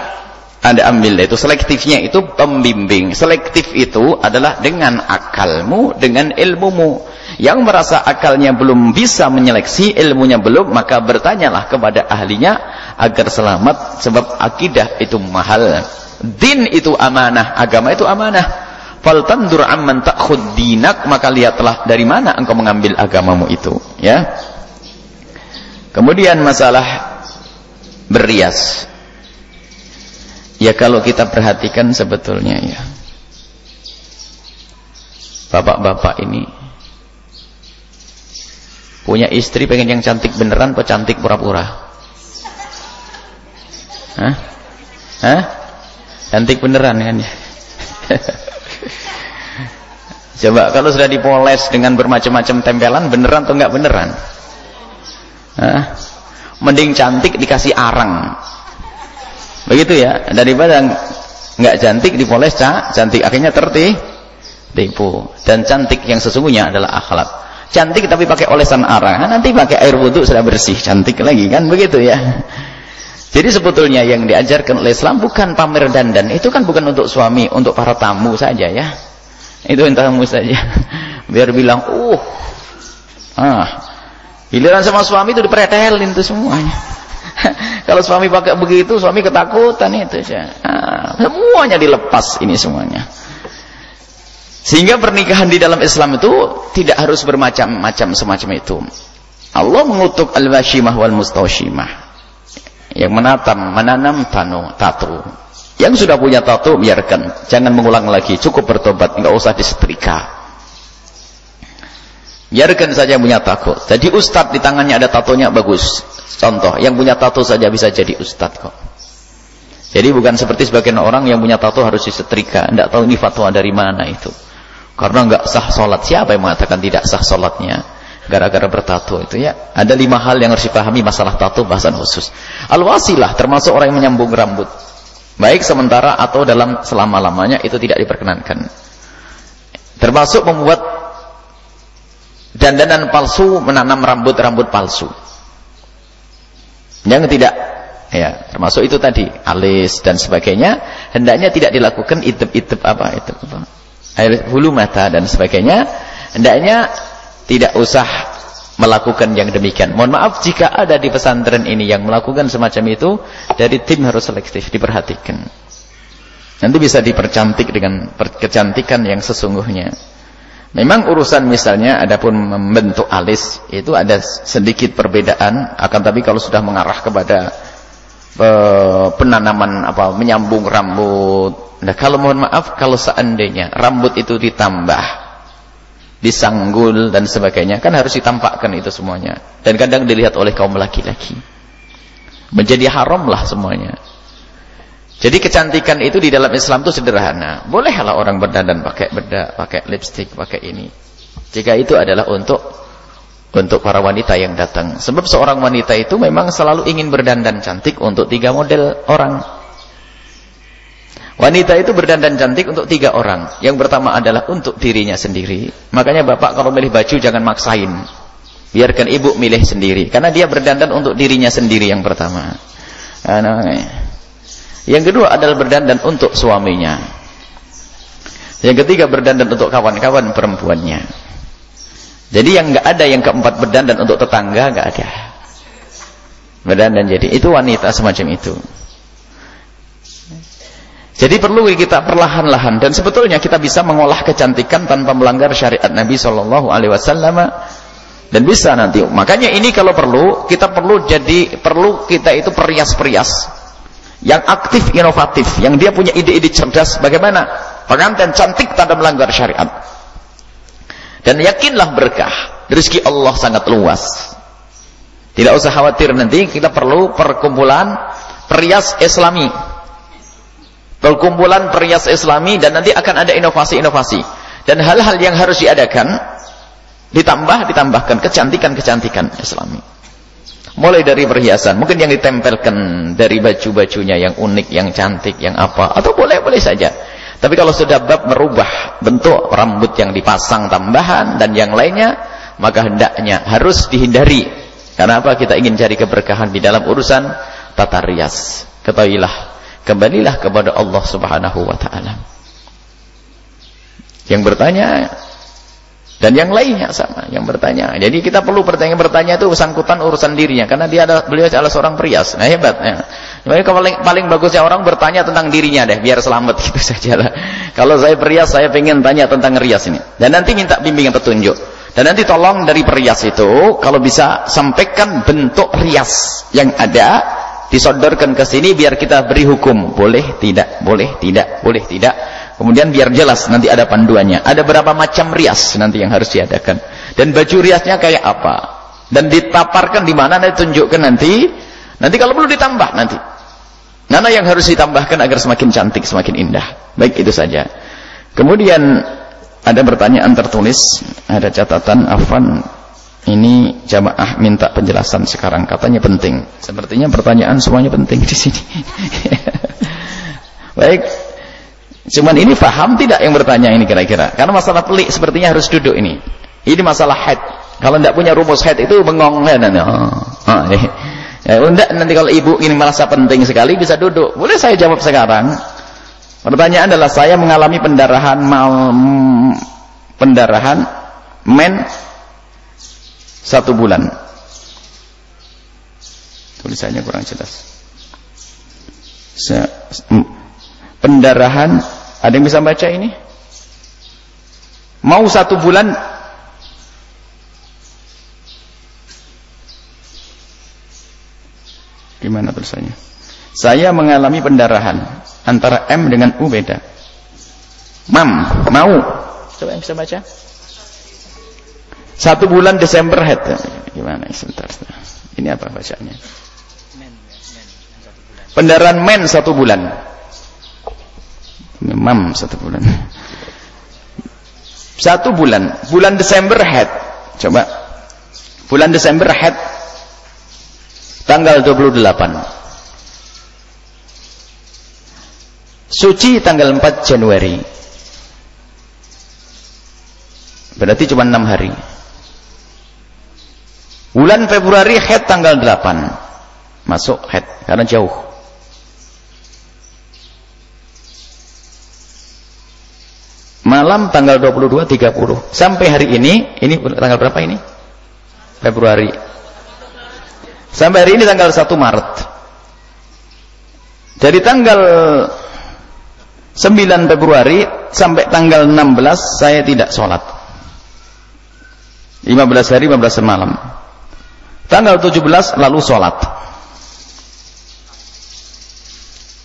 anda ambil. Itu selektifnya itu pembimbing. Selektif itu adalah dengan akalmu dengan ilmumu. Yang merasa akalnya belum bisa menyeleksi ilmunya belum maka bertanyalah kepada ahlinya agar selamat. Sebab akidah itu mahal. Din itu amanah agama itu amanah faltandur amman ta'khud dinak maka lihatlah dari mana engkau mengambil agamamu itu ya kemudian masalah berias Ya kalau kita perhatikan sebetulnya ya. Bapak-bapak ini punya istri pengen yang cantik beneran atau cantik pura-pura? Hah? Hah? Cantik beneran kan ya? Coba kalau sudah dipoles dengan bermacam-macam tempelan beneran atau enggak beneran? Hah? Mending cantik dikasih arang. Begitu ya? Daripada nggak cantik dipoles cak cantik akhirnya terti tipu. Dan cantik yang sesungguhnya adalah akhlak. Cantik tapi pakai olesan arang. Nanti pakai air wudhu sudah bersih cantik lagi kan? Begitu ya? Jadi sebetulnya yang diajarkan oleh Islam bukan pamer dandan. Itu kan bukan untuk suami untuk para tamu saja ya itu yang tamu saja biar bilang uh ah giliran sama suami itu dipretelin tuh semuanya Kalau suami pakai begitu, suami ketakutan itu. Nah, semuanya dilepas ini semuanya. Sehingga pernikahan di dalam Islam itu tidak harus bermacam-macam semacam itu. Allah mengutuk al-washimah wal mustawshimah. Yang menatam, menanam tanu, tatu. Yang sudah punya tatu biarkan, jangan mengulang lagi, cukup bertobat, enggak usah disetrika. Biarkan saja punya takut. Jadi ustadz di tangannya ada tatonya bagus. Contoh, yang punya tato saja bisa jadi ustadz kok. Jadi bukan seperti sebagian orang yang punya tato harus disetrika. Tidak tahu ini fatwa dari mana itu. Karena nggak sah sholat. Siapa yang mengatakan tidak sah sholatnya? Gara-gara bertato itu ya. Ada lima hal yang harus dipahami masalah tato bahasan khusus. Al-wasilah termasuk orang yang menyambung rambut. Baik sementara atau dalam selama-lamanya itu tidak diperkenankan. Termasuk membuat dandanan palsu menanam rambut-rambut palsu yang tidak ya termasuk itu tadi alis dan sebagainya hendaknya tidak dilakukan itip-itip apa itu apa air bulu mata dan sebagainya hendaknya tidak usah melakukan yang demikian. Mohon maaf jika ada di pesantren ini yang melakukan semacam itu dari tim harus selektif diperhatikan. Nanti bisa dipercantik dengan kecantikan yang sesungguhnya. Memang urusan misalnya adapun membentuk alis itu ada sedikit perbedaan akan tapi kalau sudah mengarah kepada uh, penanaman apa menyambung rambut. Nah, kalau mohon maaf kalau seandainya rambut itu ditambah disanggul dan sebagainya kan harus ditampakkan itu semuanya dan kadang dilihat oleh kaum laki-laki. Menjadi haram lah semuanya. Jadi kecantikan itu di dalam Islam itu sederhana. Bolehlah orang berdandan pakai bedak, pakai lipstick, pakai ini. Jika itu adalah untuk untuk para wanita yang datang. Sebab seorang wanita itu memang selalu ingin berdandan cantik untuk tiga model orang. Wanita itu berdandan cantik untuk tiga orang. Yang pertama adalah untuk dirinya sendiri. Makanya bapak kalau milih baju jangan maksain. Biarkan ibu milih sendiri. Karena dia berdandan untuk dirinya sendiri yang pertama. Nah, yang kedua adalah berdandan untuk suaminya. Yang ketiga berdandan untuk kawan-kawan perempuannya. Jadi yang enggak ada yang keempat berdandan untuk tetangga enggak ada. Berdandan jadi itu wanita semacam itu. Jadi perlu kita perlahan-lahan dan sebetulnya kita bisa mengolah kecantikan tanpa melanggar syariat Nabi Shallallahu Alaihi Wasallam dan bisa nanti. Makanya ini kalau perlu kita perlu jadi perlu kita itu perias-perias yang aktif inovatif, yang dia punya ide-ide cerdas bagaimana pengantin cantik tanpa melanggar syariat. Dan yakinlah berkah, rezeki Allah sangat luas. Tidak usah khawatir nanti kita perlu perkumpulan perias islami. Perkumpulan perias islami dan nanti akan ada inovasi-inovasi. Dan hal-hal yang harus diadakan ditambah ditambahkan kecantikan-kecantikan islami. Mulai dari perhiasan, mungkin yang ditempelkan dari baju-bajunya yang unik, yang cantik, yang apa, atau boleh-boleh saja. Tapi kalau sudah bab merubah bentuk rambut yang dipasang tambahan dan yang lainnya, maka hendaknya harus dihindari Karena apa? Kita ingin cari keberkahan di dalam urusan tata rias. Ketahuilah, kembalilah kepada Allah Subhanahu wa taala. Yang bertanya dan yang lainnya sama yang bertanya. Jadi kita perlu bertanya bertanya itu sangkutan urusan dirinya karena dia ada beliau adalah seorang prias. Nah hebat ya. Jadi paling paling bagusnya orang bertanya tentang dirinya deh biar selamat gitu saja lah kalau saya prias saya pengen tanya tentang rias ini. Dan nanti minta bimbingan petunjuk. Dan nanti tolong dari perias itu kalau bisa sampaikan bentuk rias yang ada disodorkan ke sini biar kita beri hukum boleh tidak boleh tidak boleh tidak Kemudian biar jelas nanti ada panduannya. Ada berapa macam rias nanti yang harus diadakan. Dan baju riasnya kayak apa. Dan ditaparkan di mana nanti tunjukkan nanti. Nanti kalau perlu ditambah nanti. Mana yang harus ditambahkan agar semakin cantik, semakin indah. Baik itu saja. Kemudian ada pertanyaan tertulis, ada catatan Afan ini jamaah minta penjelasan sekarang katanya penting. Sepertinya pertanyaan semuanya penting di sini. Baik, Cuman ini faham tidak yang bertanya ini kira-kira? Karena masalah pelik sepertinya harus duduk ini. Ini masalah head. Kalau tidak punya rumus head itu bengong ya. Oh, oh, ya. Ya, enggak, nanti kalau ibu ini merasa penting sekali bisa duduk. Boleh saya jawab sekarang? Pertanyaan adalah saya mengalami pendarahan mal, pendarahan men satu bulan. Tulisannya kurang jelas. Pendarahan ada yang bisa baca ini? Mau satu bulan? Gimana tulisannya? Saya mengalami pendarahan antara M dengan U beda. Mam mau? Coba yang bisa baca satu bulan Desember head gimana sebentar ini apa bacanya pendarahan men satu bulan Memang satu bulan. Satu bulan. Bulan Desember head. Coba. Bulan Desember head. Tanggal 28. Suci tanggal 4 Januari. Berarti cuma 6 hari. Bulan Februari head tanggal 8. Masuk head. Karena jauh. malam tanggal 22 30 sampai hari ini ini tanggal berapa ini Februari sampai hari ini tanggal 1 Maret dari tanggal 9 Februari sampai tanggal 16 saya tidak sholat 15 hari 15 malam tanggal 17 lalu sholat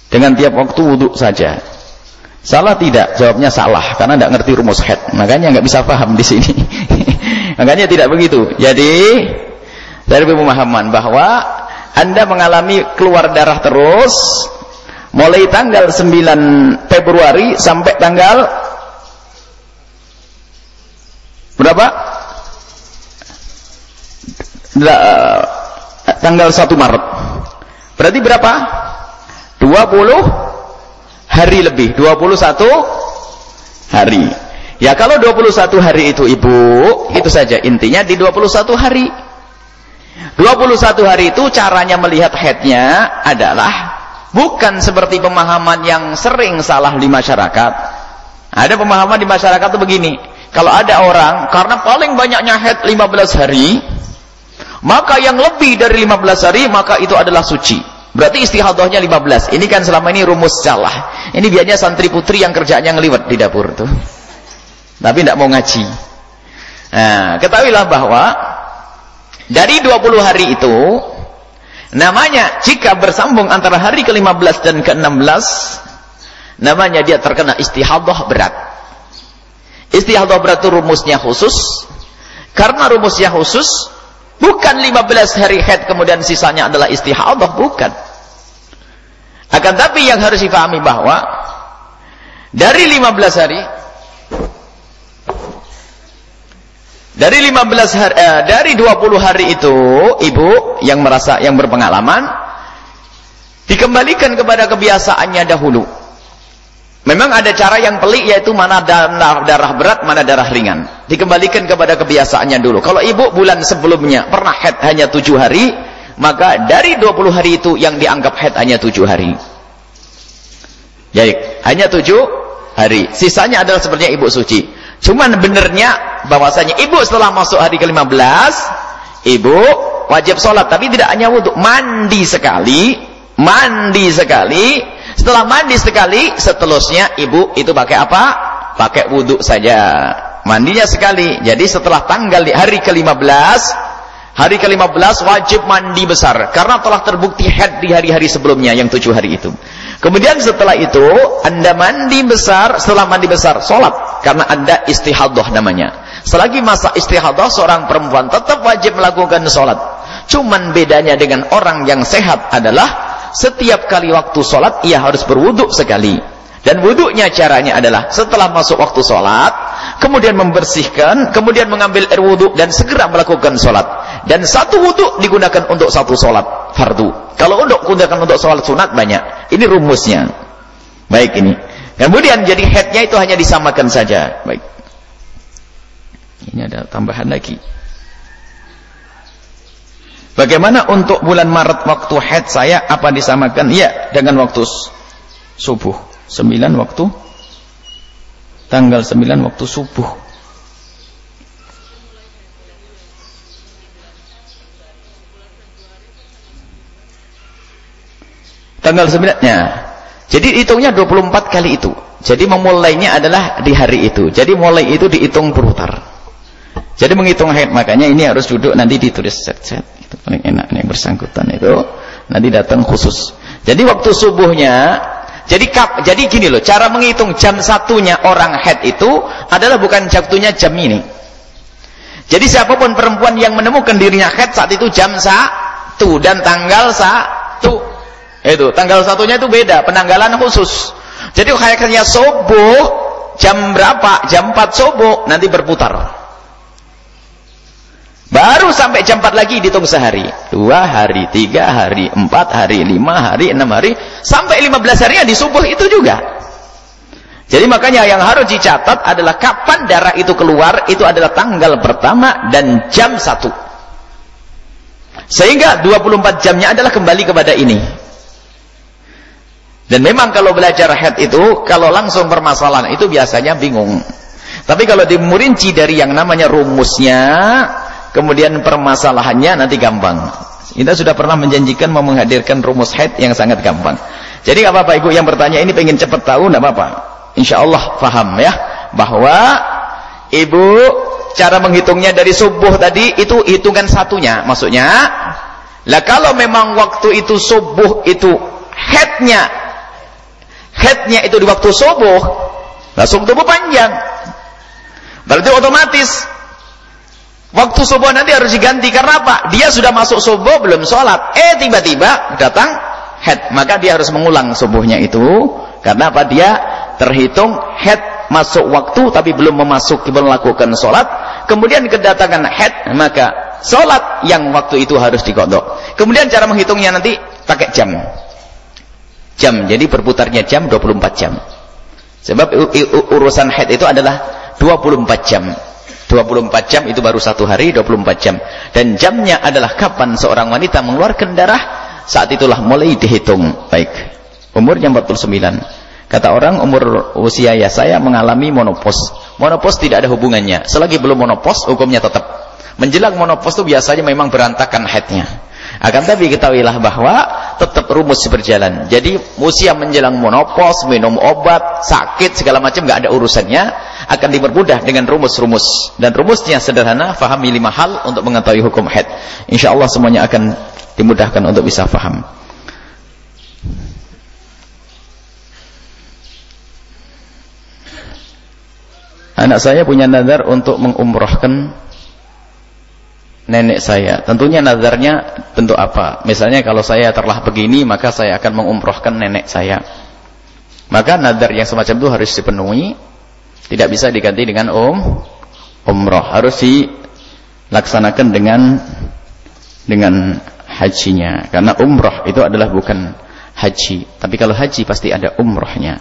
dengan tiap waktu wudhu saja Salah tidak? Jawabnya salah karena tidak ngerti rumus head. Makanya nggak bisa paham di sini. Makanya tidak begitu. Jadi dari pemahaman bahwa Anda mengalami keluar darah terus mulai tanggal 9 Februari sampai tanggal berapa? Tanggal 1 Maret. Berarti berapa? 20 hari lebih. 21 hari. Ya kalau 21 hari itu ibu itu saja. Intinya di 21 hari. 21 hari itu caranya melihat headnya adalah bukan seperti pemahaman yang sering salah di masyarakat. Ada pemahaman di masyarakat itu begini. Kalau ada orang karena paling banyaknya head 15 hari maka yang lebih dari 15 hari maka itu adalah suci Berarti istihadahnya 15. Ini kan selama ini rumus salah. Ini biasanya santri putri yang kerjanya ngeliwat di dapur tuh. Tapi tidak mau ngaji. Nah, ketahuilah bahwa dari 20 hari itu namanya jika bersambung antara hari ke-15 dan ke-16 namanya dia terkena istihadah berat. Istihadah berat itu rumusnya khusus. Karena rumusnya khusus, Bukan 15 hari haid kemudian sisanya adalah istihadah, bukan. Akan tapi yang harus dipahami bahwa dari 15 hari dari 15 hari eh, dari 20 hari itu ibu yang merasa yang berpengalaman dikembalikan kepada kebiasaannya dahulu. Memang ada cara yang pelik yaitu mana darah, berat, mana darah ringan. Dikembalikan kepada kebiasaannya dulu. Kalau ibu bulan sebelumnya pernah head hanya tujuh hari, maka dari 20 hari itu yang dianggap head hanya tujuh hari. Jadi, hanya tujuh hari. Sisanya adalah sebenarnya ibu suci. Cuman benernya bahwasanya ibu setelah masuk hari ke-15, ibu wajib sholat. Tapi tidak hanya wudhu. Mandi sekali. Mandi sekali setelah mandi sekali, seterusnya ibu itu pakai apa? Pakai wudhu saja. Mandinya sekali. Jadi setelah tanggal di hari ke-15, hari ke-15 wajib mandi besar. Karena telah terbukti head di hari-hari sebelumnya, yang tujuh hari itu. Kemudian setelah itu, anda mandi besar, setelah mandi besar, sholat. Karena anda istihadah namanya. Selagi masa istihadah, seorang perempuan tetap wajib melakukan sholat. Cuman bedanya dengan orang yang sehat adalah, setiap kali waktu sholat ia harus berwuduk sekali. Dan wuduknya caranya adalah setelah masuk waktu sholat kemudian membersihkan kemudian mengambil air wuduk dan segera melakukan sholat. Dan satu wuduk digunakan untuk satu sholat fardu. Kalau untuk digunakan untuk sholat sunat banyak. Ini rumusnya. Baik ini. Kemudian jadi headnya itu hanya disamakan saja. Baik. Ini ada tambahan lagi Bagaimana untuk bulan Maret waktu haid saya apa disamakan? Ya, dengan waktu subuh. 9 waktu tanggal 9 waktu subuh. Tanggal 9-nya. Jadi hitungnya 24 kali itu. Jadi memulainya adalah di hari itu. Jadi mulai itu dihitung berputar. Jadi menghitung haid makanya ini harus duduk nanti ditulis set-set yang bersangkutan itu nanti datang khusus. Jadi waktu subuhnya jadi kap, jadi gini loh cara menghitung jam satunya orang head itu adalah bukan jatuhnya jam ini. Jadi siapa pun perempuan yang menemukan dirinya head saat itu jam satu dan tanggal satu. Itu tanggal satunya itu beda penanggalan khusus. Jadi kayaknya subuh jam berapa? Jam 4 subuh nanti berputar Baru sampai jam 4 lagi dihitung sehari. Dua hari, tiga hari, empat hari, lima hari, enam hari. Sampai lima belas hari di subuh itu juga. Jadi makanya yang harus dicatat adalah kapan darah itu keluar. Itu adalah tanggal pertama dan jam satu. Sehingga 24 jamnya adalah kembali kepada ini. Dan memang kalau belajar head itu, kalau langsung permasalahan itu biasanya bingung. Tapi kalau dimurinci dari yang namanya rumusnya, kemudian permasalahannya nanti gampang. Kita sudah pernah menjanjikan mau menghadirkan rumus haid yang sangat gampang. Jadi apa-apa ibu yang bertanya ini pengen cepat tahu tidak apa-apa. Insya Allah faham ya bahwa ibu cara menghitungnya dari subuh tadi itu hitungan satunya. Maksudnya lah kalau memang waktu itu subuh itu headnya headnya itu di waktu subuh langsung tubuh panjang. Berarti otomatis Waktu subuh nanti harus diganti karena apa? Dia sudah masuk subuh belum sholat. Eh tiba-tiba datang head. Maka dia harus mengulang subuhnya itu. Karena apa? Dia terhitung head masuk waktu tapi belum memasuki melakukan sholat. Kemudian kedatangan head maka sholat yang waktu itu harus dikodok. Kemudian cara menghitungnya nanti pakai jam. Jam. Jadi berputarnya jam 24 jam. Sebab urusan head itu adalah 24 jam. 24 jam itu baru satu hari 24 jam. Dan jamnya adalah kapan seorang wanita mengeluarkan darah saat itulah mulai dihitung. Baik. Umurnya 49 kata orang umur usia ya saya mengalami monopos. Monopos tidak ada hubungannya. Selagi belum monopos hukumnya tetap. Menjelang monopos itu biasanya memang berantakan headnya. Akan tapi ketahuilah bahwa tetap rumus berjalan. Jadi usia menjelang monopos, minum obat, sakit segala macam nggak ada urusannya, akan dipermudah dengan rumus-rumus. Dan rumusnya sederhana, fahami lima hal untuk mengetahui hukum haid. Insya Allah semuanya akan dimudahkan untuk bisa faham. Anak saya punya nazar untuk mengumrohkan nenek saya. Tentunya nazarnya tentu apa? Misalnya kalau saya telah begini, maka saya akan mengumrohkan nenek saya. Maka nazar yang semacam itu harus dipenuhi. Tidak bisa diganti dengan um umroh. Harus dilaksanakan dengan dengan hajinya. Karena umroh itu adalah bukan haji. Tapi kalau haji pasti ada umrohnya.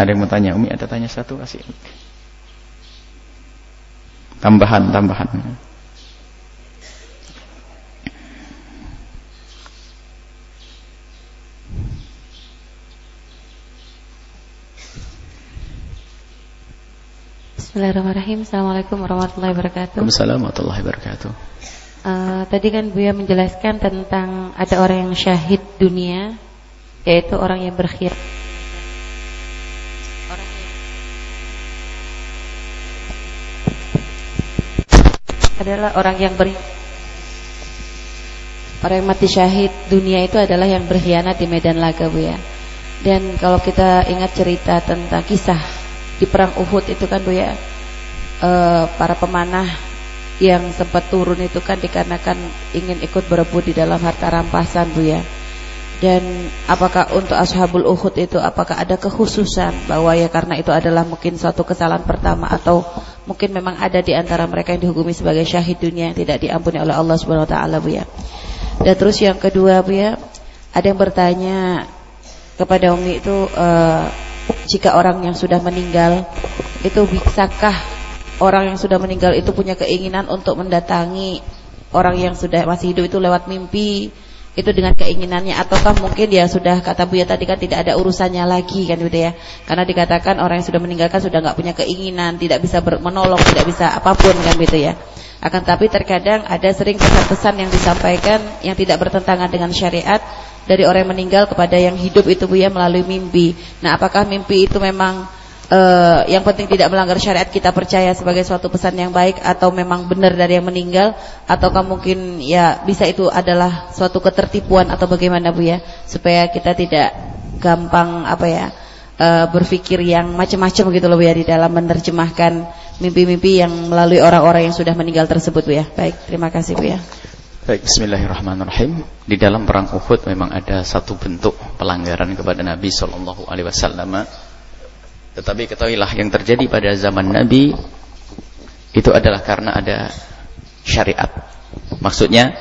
Ada yang mau tanya? Umi ada tanya satu kasih. Tambahan, tambahan. Bismillahirrahmanirrahim. Assalamualaikum warahmatullahi wabarakatuh. Waalaikumsalam warahmatullahi wabarakatuh. Uh, tadi kan Buya menjelaskan tentang ada orang yang syahid dunia, yaitu orang yang berkhianat. Orang yang adalah orang yang ber orang yang mati syahid dunia itu adalah yang berkhianat di medan laga Buya. Dan kalau kita ingat cerita tentang kisah di perang Uhud itu kan Bu ya e, para pemanah yang sempat turun itu kan dikarenakan ingin ikut berebut di dalam harta rampasan Bu ya dan apakah untuk ashabul Uhud itu apakah ada kekhususan bahwa ya karena itu adalah mungkin suatu kesalahan pertama atau mungkin memang ada di antara mereka yang dihukumi sebagai syahid dunia yang tidak diampuni oleh Allah Subhanahu wa taala Bu ya. Dan terus yang kedua Bu ya, ada yang bertanya kepada Umi itu uh, jika orang yang sudah meninggal itu bisakah orang yang sudah meninggal itu punya keinginan untuk mendatangi orang yang sudah masih hidup itu lewat mimpi? Itu dengan keinginannya ataukah mungkin dia sudah kata Buya tadi kan tidak ada urusannya lagi kan gitu ya? Karena dikatakan orang yang sudah meninggalkan sudah nggak punya keinginan tidak bisa menolong tidak bisa apa pun kan gitu ya? Akan tapi terkadang ada sering pesan-pesan yang disampaikan yang tidak bertentangan dengan syariat dari orang yang meninggal kepada yang hidup itu Bu ya melalui mimpi. Nah, apakah mimpi itu memang uh, yang penting tidak melanggar syariat kita percaya sebagai suatu pesan yang baik atau memang benar dari yang meninggal ataukah mungkin ya bisa itu adalah suatu ketertipuan atau bagaimana Bu ya supaya kita tidak gampang apa ya uh, berpikir yang macam-macam gitu loh Bu ya di dalam menerjemahkan mimpi-mimpi yang melalui orang-orang yang sudah meninggal tersebut Bu ya. Baik, terima kasih Bu ya. Baik, bismillahirrahmanirrahim. Di dalam perang Uhud memang ada satu bentuk pelanggaran kepada Nabi sallallahu alaihi wasallam. Tetapi ketahuilah yang terjadi pada zaman Nabi itu adalah karena ada syariat. Maksudnya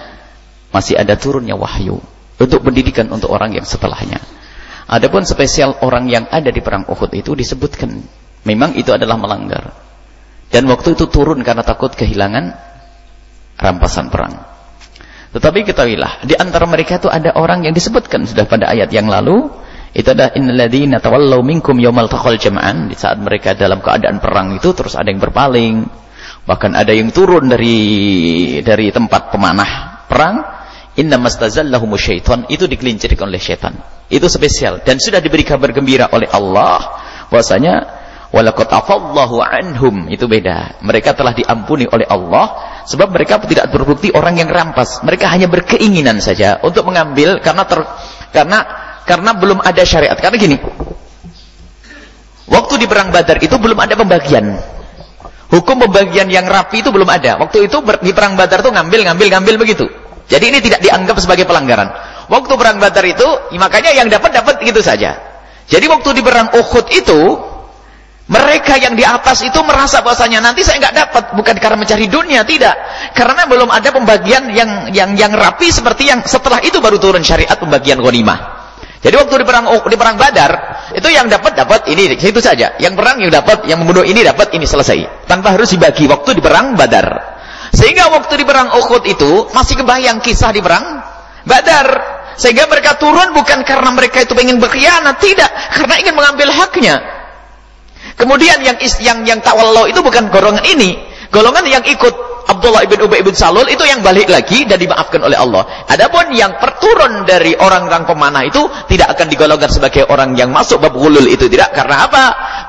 masih ada turunnya wahyu untuk pendidikan untuk orang yang setelahnya. Adapun spesial orang yang ada di perang Uhud itu disebutkan memang itu adalah melanggar. Dan waktu itu turun karena takut kehilangan rampasan perang. Tetapi ketahuilah, di antara mereka itu ada orang yang disebutkan sudah pada ayat yang lalu, itu ada innalladzina tawallaw minkum yaumal taqal jama'an, di saat mereka dalam keadaan perang itu terus ada yang berpaling, bahkan ada yang turun dari dari tempat pemanah perang, innamastazallahum syaitan, itu digelincirkan oleh syaitan. Itu spesial. Dan sudah diberi kabar gembira oleh Allah. Bahwasanya Walakot afallahu anhum itu beda. Mereka telah diampuni oleh Allah sebab mereka tidak berbukti orang yang rampas. Mereka hanya berkeinginan saja untuk mengambil karena ter, karena karena belum ada syariat. Karena gini. Waktu di perang Badar itu belum ada pembagian. Hukum pembagian yang rapi itu belum ada. Waktu itu di perang Badar itu ngambil ngambil ngambil begitu. Jadi ini tidak dianggap sebagai pelanggaran. Waktu perang Badar itu makanya yang dapat dapat gitu saja. Jadi waktu di perang Uhud itu mereka yang di atas itu merasa bahwasanya nanti saya nggak dapat bukan karena mencari dunia, tidak. Karena belum ada pembagian yang yang yang rapi seperti yang setelah itu baru turun syariat pembagian ghanimah. Jadi waktu di perang di perang Badar itu yang dapat dapat ini itu saja. Yang perang yang dapat yang membunuh ini dapat ini selesai. Tanpa harus dibagi waktu di perang Badar. Sehingga waktu di perang Uhud itu masih kebayang kisah di perang Badar. Sehingga mereka turun bukan karena mereka itu ingin berkhianat, tidak, karena ingin mengambil haknya. Kemudian yang yang yang tawallau itu bukan golongan ini, golongan yang ikut Abdullah ibn Ubay ibn Salul itu yang balik lagi dan dimaafkan oleh Allah. Adapun yang perturun dari orang-orang pemanah itu tidak akan digolongkan sebagai orang yang masuk bab gulul itu tidak karena apa?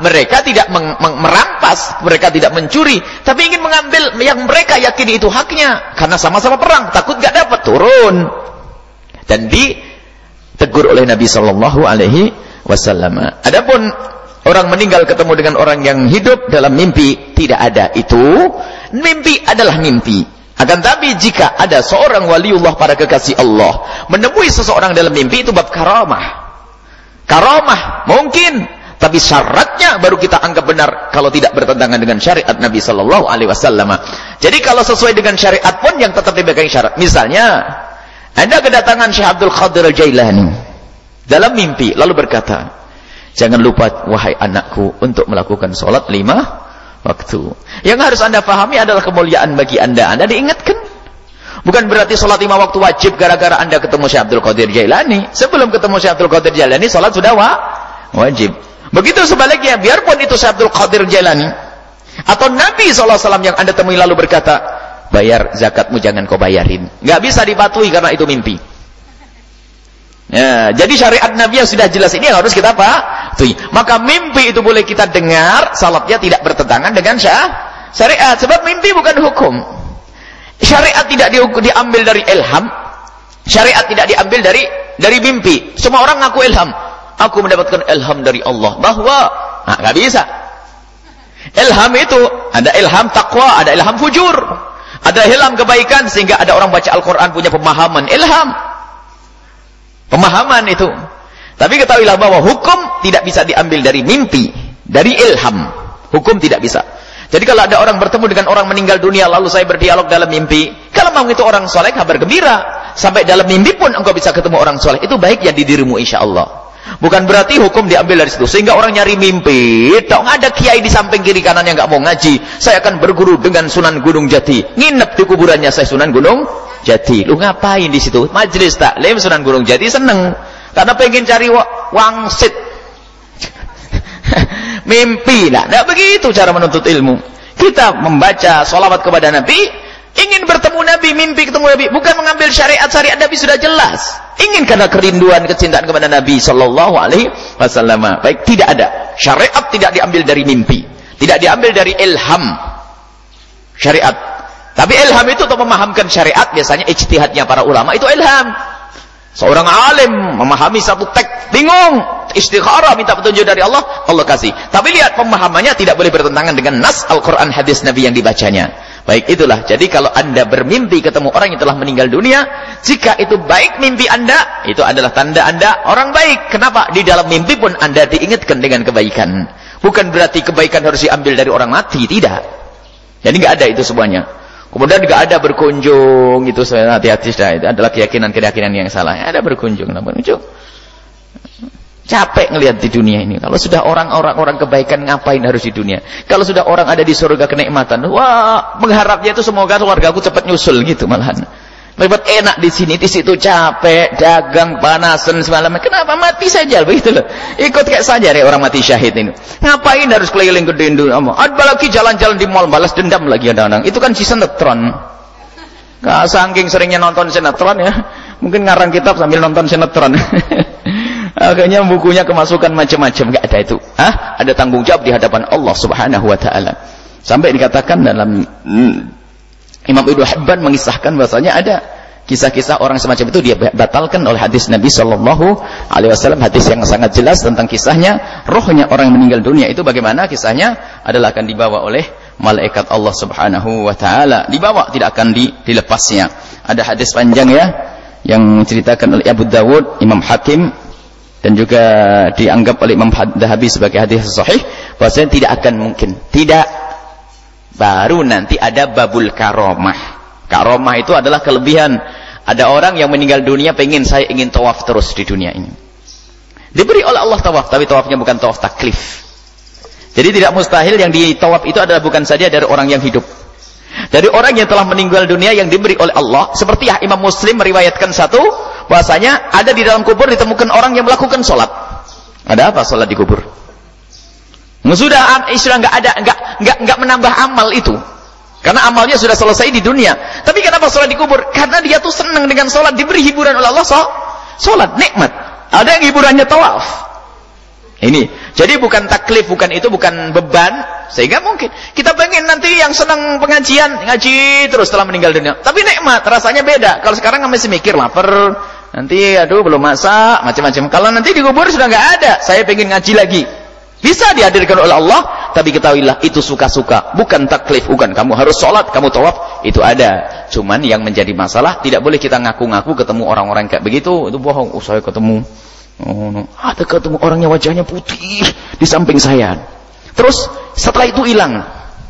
Mereka tidak merampas, mereka tidak mencuri, tapi ingin mengambil yang mereka yakini itu haknya karena sama-sama perang, takut gak dapat turun. Dan ditegur oleh Nabi sallallahu alaihi wasallam. Adapun Orang meninggal ketemu dengan orang yang hidup dalam mimpi. Tidak ada itu. Mimpi adalah mimpi. Akan tapi jika ada seorang waliullah para kekasih Allah. Menemui seseorang dalam mimpi itu bab karamah. Karamah mungkin. Tapi syaratnya baru kita anggap benar kalau tidak bertentangan dengan syariat Nabi Sallallahu Alaihi Wasallam. Jadi kalau sesuai dengan syariat pun yang tetap dipegang syarat. Misalnya, anda kedatangan Syekh Abdul Qadir Al-Jailani dalam mimpi lalu berkata, Jangan lupa wahai anakku untuk melakukan sholat lima waktu. Yang harus anda pahami adalah kemuliaan bagi anda. Anda diingatkan. Bukan berarti sholat lima waktu wajib gara-gara anda ketemu Syekh Abdul Qadir Jailani. Sebelum ketemu Syekh Abdul Qadir Jailani, sholat sudah wa wajib. Begitu sebaliknya, biarpun itu Syekh Abdul Qadir Jailani. Atau Nabi SAW yang anda temui lalu berkata, bayar zakatmu jangan kau bayarin. Nggak bisa dipatuhi karena itu mimpi. Ya, jadi syariat Nabi yang sudah jelas ini harus kita patuhi. Maka mimpi itu boleh kita dengar, salatnya tidak bertentangan dengan syah, syariat. Sebab mimpi bukan hukum. Syariat tidak di, diambil dari ilham, syariat tidak diambil dari dari mimpi. Semua orang ngaku ilham. Aku mendapatkan ilham dari Allah bahwa nah, nggak bisa. Ilham itu ada ilham takwa, ada ilham fujur. Ada ilham kebaikan sehingga ada orang baca Al-Qur'an punya pemahaman ilham. Pemahaman itu. Tapi ketahuilah bahwa hukum tidak bisa diambil dari mimpi, dari ilham. Hukum tidak bisa. Jadi kalau ada orang bertemu dengan orang meninggal dunia lalu saya berdialog dalam mimpi, kalau mau itu orang soleh kabar gembira. Sampai dalam mimpi pun engkau bisa ketemu orang soleh. Itu baik ya di dirimu insya Allah. Bukan berarti hukum diambil dari situ. Sehingga orang nyari mimpi. Tak ada kiai di samping kiri kanan yang nggak mau ngaji. Saya akan berguru dengan Sunan Gunung Jati. Nginep di kuburannya saya Sunan Gunung Jati. Lu ngapain di situ? Majelis taklim Sunan Gunung Jati seneng. Karena pengen cari wangsit. Mimpi. Nah, nah begitu cara menuntut ilmu. Kita membaca solawat kepada Nabi, ingin bertemu Nabi, mimpi ketemu Nabi, bukan mengambil syariat-syariat Nabi sudah jelas. Ingin karena kerinduan, kecintaan kepada Nabi Sallallahu Alaihi Wasallam. Baik, tidak ada syariat tidak diambil dari mimpi, tidak diambil dari ilham. Syariat tapi ilham itu untuk memahamkan syariat biasanya ijtihadnya para ulama itu ilham. Seorang alim memahami satu teks bingung, istikharah minta petunjuk dari Allah, Allah kasih. Tapi lihat pemahamannya tidak boleh bertentangan dengan nas Al-Qur'an hadis Nabi yang dibacanya. Baik itulah. Jadi kalau Anda bermimpi ketemu orang yang telah meninggal dunia, jika itu baik mimpi Anda, itu adalah tanda Anda orang baik. Kenapa? Di dalam mimpi pun Anda diingatkan dengan kebaikan. Bukan berarti kebaikan harus diambil dari orang mati, tidak. Jadi nggak ada itu semuanya. Kemudian juga ada berkunjung, itu hati-hati sudah itu adalah keyakinan-keyakinan yang salah. Ada berkunjung, nah berkunjung. Capek ngelihat di dunia ini. Kalau sudah orang-orang orang kebaikan ngapain harus di dunia? Kalau sudah orang ada di surga kenikmatan, wah mengharapnya itu semoga keluarga aku cepat nyusul gitu malahan. Lewat enak di sini, di situ capek, dagang, panasan semalam. Kenapa mati saja begitu loh. Ikut kayak saja deh orang mati syahid ini. Ngapain harus keliling ke dindu? Apalagi jalan-jalan di mall balas dendam lagi ada orang. Itu kan si sinetron. Gak saking seringnya nonton sinetron ya. Mungkin ngarang kitab sambil nonton sinetron. Akhirnya bukunya kemasukan macam-macam. Gak ada itu. Hah? Ada tanggung jawab di hadapan Allah subhanahu wa ta'ala. Sampai dikatakan dalam Imam Ibnu Hibban mengisahkan bahasanya ada kisah-kisah orang semacam itu. Dia batalkan oleh hadis Nabi Shallallahu Alaihi Wasallam. Hadis yang sangat jelas tentang kisahnya rohnya orang yang meninggal dunia itu bagaimana. Kisahnya adalah akan dibawa oleh malaikat Allah Subhanahu Wa Taala. Dibawa tidak akan di, dilepasnya. Ada hadis panjang ya yang menceritakan oleh Abu Dawud Imam Hakim dan juga dianggap oleh Imam Dahabi sebagai hadis sahih. Bahwasanya tidak akan mungkin tidak baru nanti ada babul karomah. Karomah itu adalah kelebihan. Ada orang yang meninggal dunia pengen saya ingin tawaf terus di dunia ini. Diberi oleh Allah tawaf tapi tawafnya bukan tawaf taklif. Jadi tidak mustahil yang ditawaf itu adalah bukan saja dari orang yang hidup. Dari orang yang telah meninggal dunia yang diberi oleh Allah. Seperti ya Imam Muslim meriwayatkan satu bahasanya ada di dalam kubur ditemukan orang yang melakukan sholat. Ada apa sholat di kubur sudah sudah nggak ada nggak nggak nggak menambah amal itu. Karena amalnya sudah selesai di dunia. Tapi kenapa sholat di kubur? Karena dia tuh senang dengan sholat, diberi hiburan oleh Allah. Sholat, nikmat. Ada yang hiburannya tawaf. Ini. Jadi bukan taklif, bukan itu, bukan beban. Sehingga mungkin. Kita pengen nanti yang senang pengajian, ngaji terus setelah meninggal dunia. Tapi nikmat, rasanya beda. Kalau sekarang masih mikir, lapar. Nanti, aduh belum masak, macam-macam. Kalau nanti di kubur sudah nggak ada. Saya pengen ngaji lagi. Bisa dihadirkan oleh Allah, tapi ketahuilah itu suka-suka, bukan taklif, bukan kamu harus sholat, kamu tawaf, itu ada. Cuman yang menjadi masalah, tidak boleh kita ngaku-ngaku ketemu orang-orang kayak begitu, itu bohong. Oh, saya ketemu, oh, no. ada ketemu orangnya wajahnya putih di samping saya. Terus setelah itu hilang,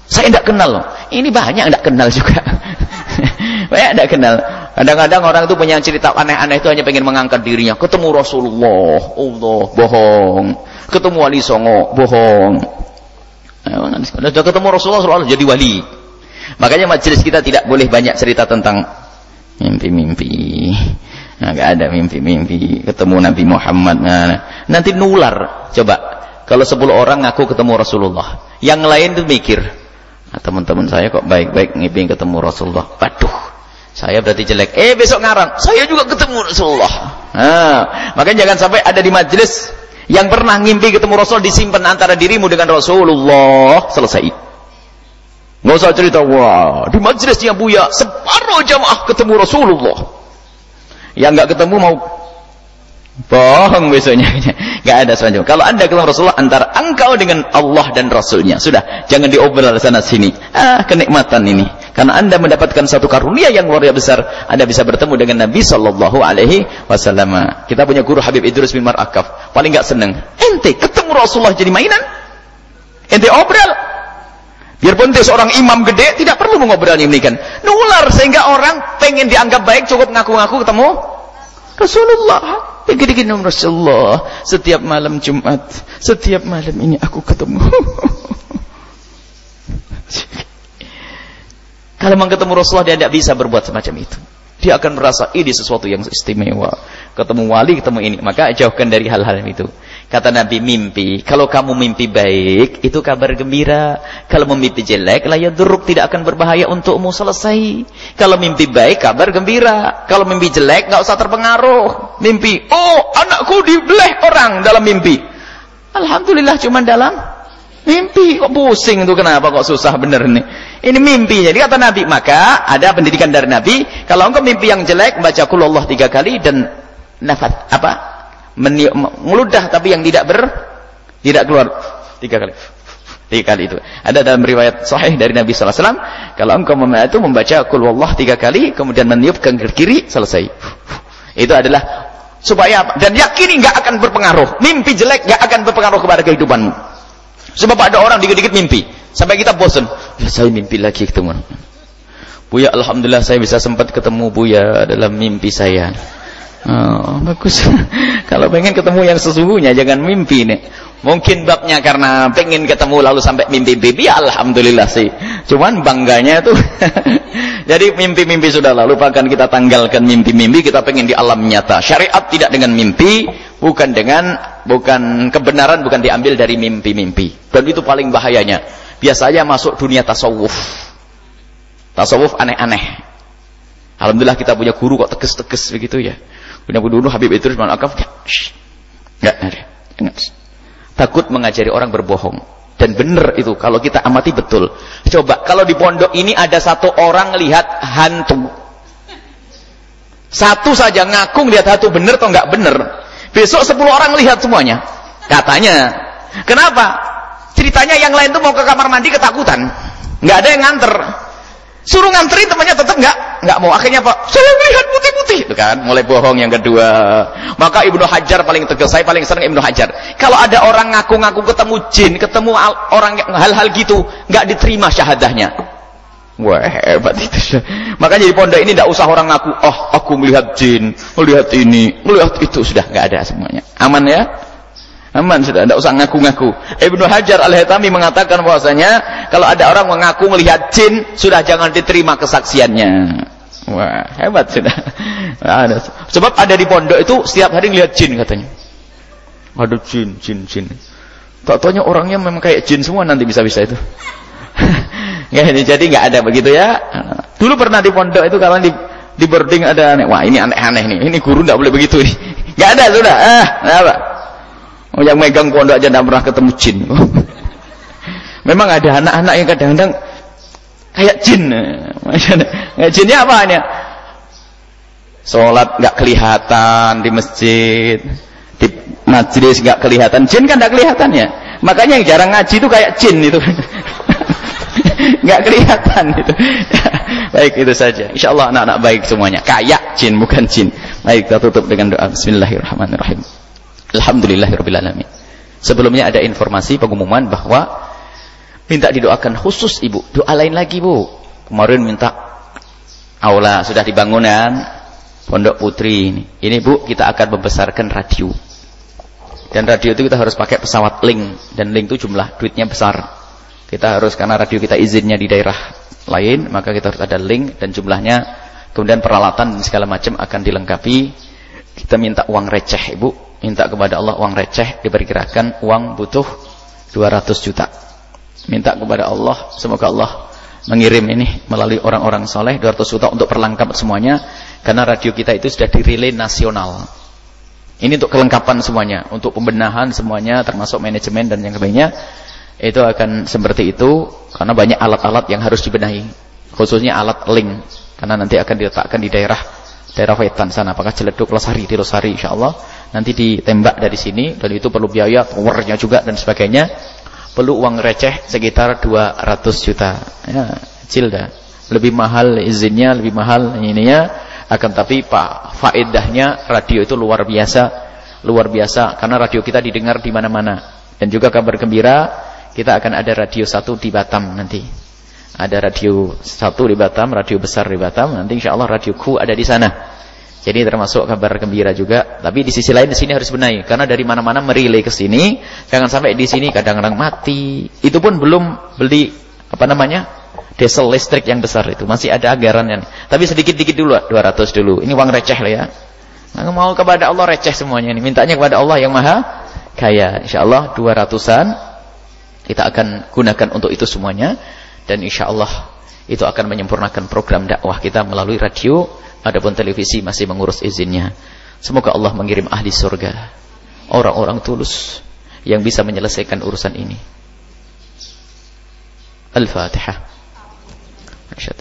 saya tidak kenal. Ini banyak tidak kenal juga. banyak tidak kenal. Kadang-kadang orang itu punya cerita aneh-aneh itu hanya pengen mengangkat dirinya. Ketemu Rasulullah, Allah, bohong. Ketemu wali songo, bohong. Sudah ketemu Rasulullah, jadi wali. Makanya majelis kita tidak boleh banyak cerita tentang mimpi-mimpi. Nah, gak ada mimpi-mimpi. Ketemu Nabi Muhammad. Nah, nanti nular. Coba. Kalau 10 orang ngaku ketemu Rasulullah. Yang lain tuh mikir. Nah, teman-teman saya kok baik-baik ngipin ketemu Rasulullah. Waduh saya berarti jelek. Eh besok ngarang, saya juga ketemu Rasulullah. Nah, makanya jangan sampai ada di majelis yang pernah ngimpi ketemu Rasul disimpan antara dirimu dengan Rasulullah. Selesai. Nggak usah cerita, wah di majelisnya Buya separuh jamaah ketemu Rasulullah. Yang nggak ketemu mau bohong besoknya. Nggak ada selanjutnya. Kalau anda ketemu Rasulullah antara engkau dengan Allah dan Rasulnya. Sudah, jangan diobrol sana sini. Ah, kenikmatan ini. Karena anda mendapatkan satu karunia yang luar biasa besar, anda bisa bertemu dengan Nabi Shallallahu Alaihi Wasallam. Kita punya guru Habib Idrus bin Marakaf, paling nggak seneng. Ente ketemu Rasulullah jadi mainan? Ente obrol? Biarpun dia seorang imam gede, tidak perlu mengobrol ini kan. Nular sehingga orang pengen dianggap baik cukup ngaku-ngaku ketemu Rasulullah. Dikit-dikit Rasulullah. Setiap malam Jumat, setiap malam ini aku ketemu. Kalau memang ketemu Rasulullah dia tidak bisa berbuat semacam itu. Dia akan merasa ini sesuatu yang istimewa. Ketemu wali, ketemu ini. Maka jauhkan dari hal-hal itu. Kata Nabi mimpi. Kalau kamu mimpi baik, itu kabar gembira. Kalau mimpi jelek, layar duruk tidak akan berbahaya untukmu selesai. Kalau mimpi baik, kabar gembira. Kalau mimpi jelek, nggak usah terpengaruh. Mimpi, oh anakku dibeleh orang dalam mimpi. Alhamdulillah cuma dalam Mimpi kok pusing itu kenapa kok susah bener nih. Ini mimpi. Jadi kata Nabi, maka ada pendidikan dari Nabi, kalau engkau mimpi yang jelek baca kul Allah tiga kali dan nafat apa? meludah tapi yang tidak ber tidak keluar tiga kali. Tiga kali itu. Ada dalam riwayat sahih dari Nabi sallallahu alaihi wasallam, kalau engkau itu membaca kul Allah tiga kali kemudian meniupkan ke kiri selesai. Itu adalah supaya apa? Dan yakini nggak akan berpengaruh. Mimpi jelek nggak akan berpengaruh kepada kehidupanmu. Sebab ada orang dikit-dikit mimpi. Sampai kita bosan. Ya, saya mimpi lagi ketemu. Buya, Alhamdulillah saya bisa sempat ketemu Buya dalam mimpi saya. Oh, bagus. Kalau pengen ketemu yang sesungguhnya, jangan mimpi nih. Mungkin babnya karena pengen ketemu lalu sampai mimpi-mimpi, ya Alhamdulillah sih. Cuman bangganya tuh. Jadi mimpi-mimpi sudah lalu, bahkan kita tanggalkan mimpi-mimpi, kita pengen di alam nyata. Syariat tidak dengan mimpi, bukan dengan, bukan kebenaran, bukan diambil dari mimpi-mimpi. Dan itu paling bahayanya. Biasanya masuk dunia tasawuf. Tasawuf aneh-aneh. Alhamdulillah kita punya guru kok tegas-tegas begitu ya. Punya dulu Habib Idrus bin Akaf. Enggak ada. Enggak. Takut mengajari orang berbohong. Dan benar itu kalau kita amati betul. Coba kalau di pondok ini ada satu orang lihat hantu. Satu saja ngaku lihat hantu benar atau enggak benar. Besok sepuluh orang lihat semuanya. Katanya. Kenapa? Ceritanya yang lain tuh mau ke kamar mandi ketakutan. Enggak ada yang nganter. Suruh ngantri temannya tetap enggak enggak mau. Akhirnya Pak, saya melihat putih-putih. Itu kan, mulai bohong yang kedua. Maka Ibnu Hajar paling tegas, saya paling sering Ibnu Hajar. Kalau ada orang ngaku-ngaku ketemu jin, ketemu orang hal-hal gitu, enggak diterima syahadahnya. Wah, hebat itu. Makanya di pondok ini enggak usah orang ngaku, "Oh, aku melihat jin, melihat ini, melihat itu." Sudah enggak ada semuanya. Aman ya? Aman sudah, tidak usah ngaku-ngaku. Ibnu Hajar Al-Haytami mengatakan bahwasanya kalau ada orang mengaku melihat jin, sudah jangan diterima kesaksiannya. Wah, hebat sudah. Ada. Sebab ada di pondok itu setiap hari melihat jin katanya. Ada jin, jin, jin. Tak tanya orangnya memang kayak jin semua nanti bisa-bisa itu. jadi nggak ada begitu ya. Dulu pernah di pondok itu kalau di di boarding ada aneh. Wah, ini aneh-aneh nih. Ini guru tidak boleh begitu nih. Nggak ada sudah. Ah, apa? Oh, yang megang pondok aja tidak pernah ketemu jin. Memang ada anak-anak yang kadang-kadang kayak jin. Kayak jinnya apa ini? Sholat nggak kelihatan di masjid, di majlis nggak kelihatan. Jin kan nggak kelihatan ya. Makanya yang jarang ngaji itu kayak jin itu. nggak kelihatan itu. baik itu saja. Insya Allah anak-anak baik semuanya. Kayak jin bukan jin. Baik kita tutup dengan doa. Bismillahirrahmanirrahim. Alhamdulillahirrahmanirrahim. Sebelumnya ada informasi pengumuman bahwa minta didoakan khusus ibu. Doa lain lagi bu. Kemarin minta aula sudah dibangunan Pondok Putri ini. Ini Bu, kita akan membesarkan radio. Dan radio itu kita harus pakai pesawat link dan link itu jumlah duitnya besar. Kita harus karena radio kita izinnya di daerah lain, maka kita harus ada link dan jumlahnya kemudian peralatan segala macam akan dilengkapi. Kita minta uang receh, Ibu. Minta kepada Allah uang receh diperkirakan uang butuh 200 juta. Minta kepada Allah, semoga Allah mengirim ini melalui orang-orang soleh 200 juta untuk perlengkap semuanya karena radio kita itu sudah dirilai nasional ini untuk kelengkapan semuanya untuk pembenahan semuanya termasuk manajemen dan yang lainnya itu akan seperti itu karena banyak alat-alat yang harus dibenahi khususnya alat link karena nanti akan diletakkan di daerah daerah wetan sana apakah Celeduk Losari di Losari insyaallah nanti ditembak dari sini dan itu perlu biaya towernya juga dan sebagainya. Perlu uang receh sekitar 200 juta. Ya kecil dah. Lebih mahal izinnya lebih mahal ininya. Akan tapi pak faedahnya radio itu luar biasa. Luar biasa karena radio kita didengar di mana-mana. Dan juga kabar gembira kita akan ada radio satu di Batam nanti. Ada radio satu di Batam radio besar di Batam. Nanti insya Allah radioku ada di sana jadi termasuk kabar gembira juga. Tapi di sisi lain di sini harus benahi karena dari mana-mana merilai ke sini, jangan sampai di sini kadang-kadang mati. Itu pun belum beli apa namanya? diesel listrik yang besar itu. Masih ada anggarannya. Tapi sedikit-dikit dulu 200 dulu. Ini uang receh lah ya. Nah, mau kepada Allah receh semuanya ini. Mintanya kepada Allah yang Maha Kaya. Insyaallah 200-an kita akan gunakan untuk itu semuanya dan insyaallah itu akan menyempurnakan program dakwah kita melalui radio Adapun televisi masih mengurus izinnya. Semoga Allah mengirim ahli surga. Orang-orang tulus yang bisa menyelesaikan urusan ini. Al-Fatihah.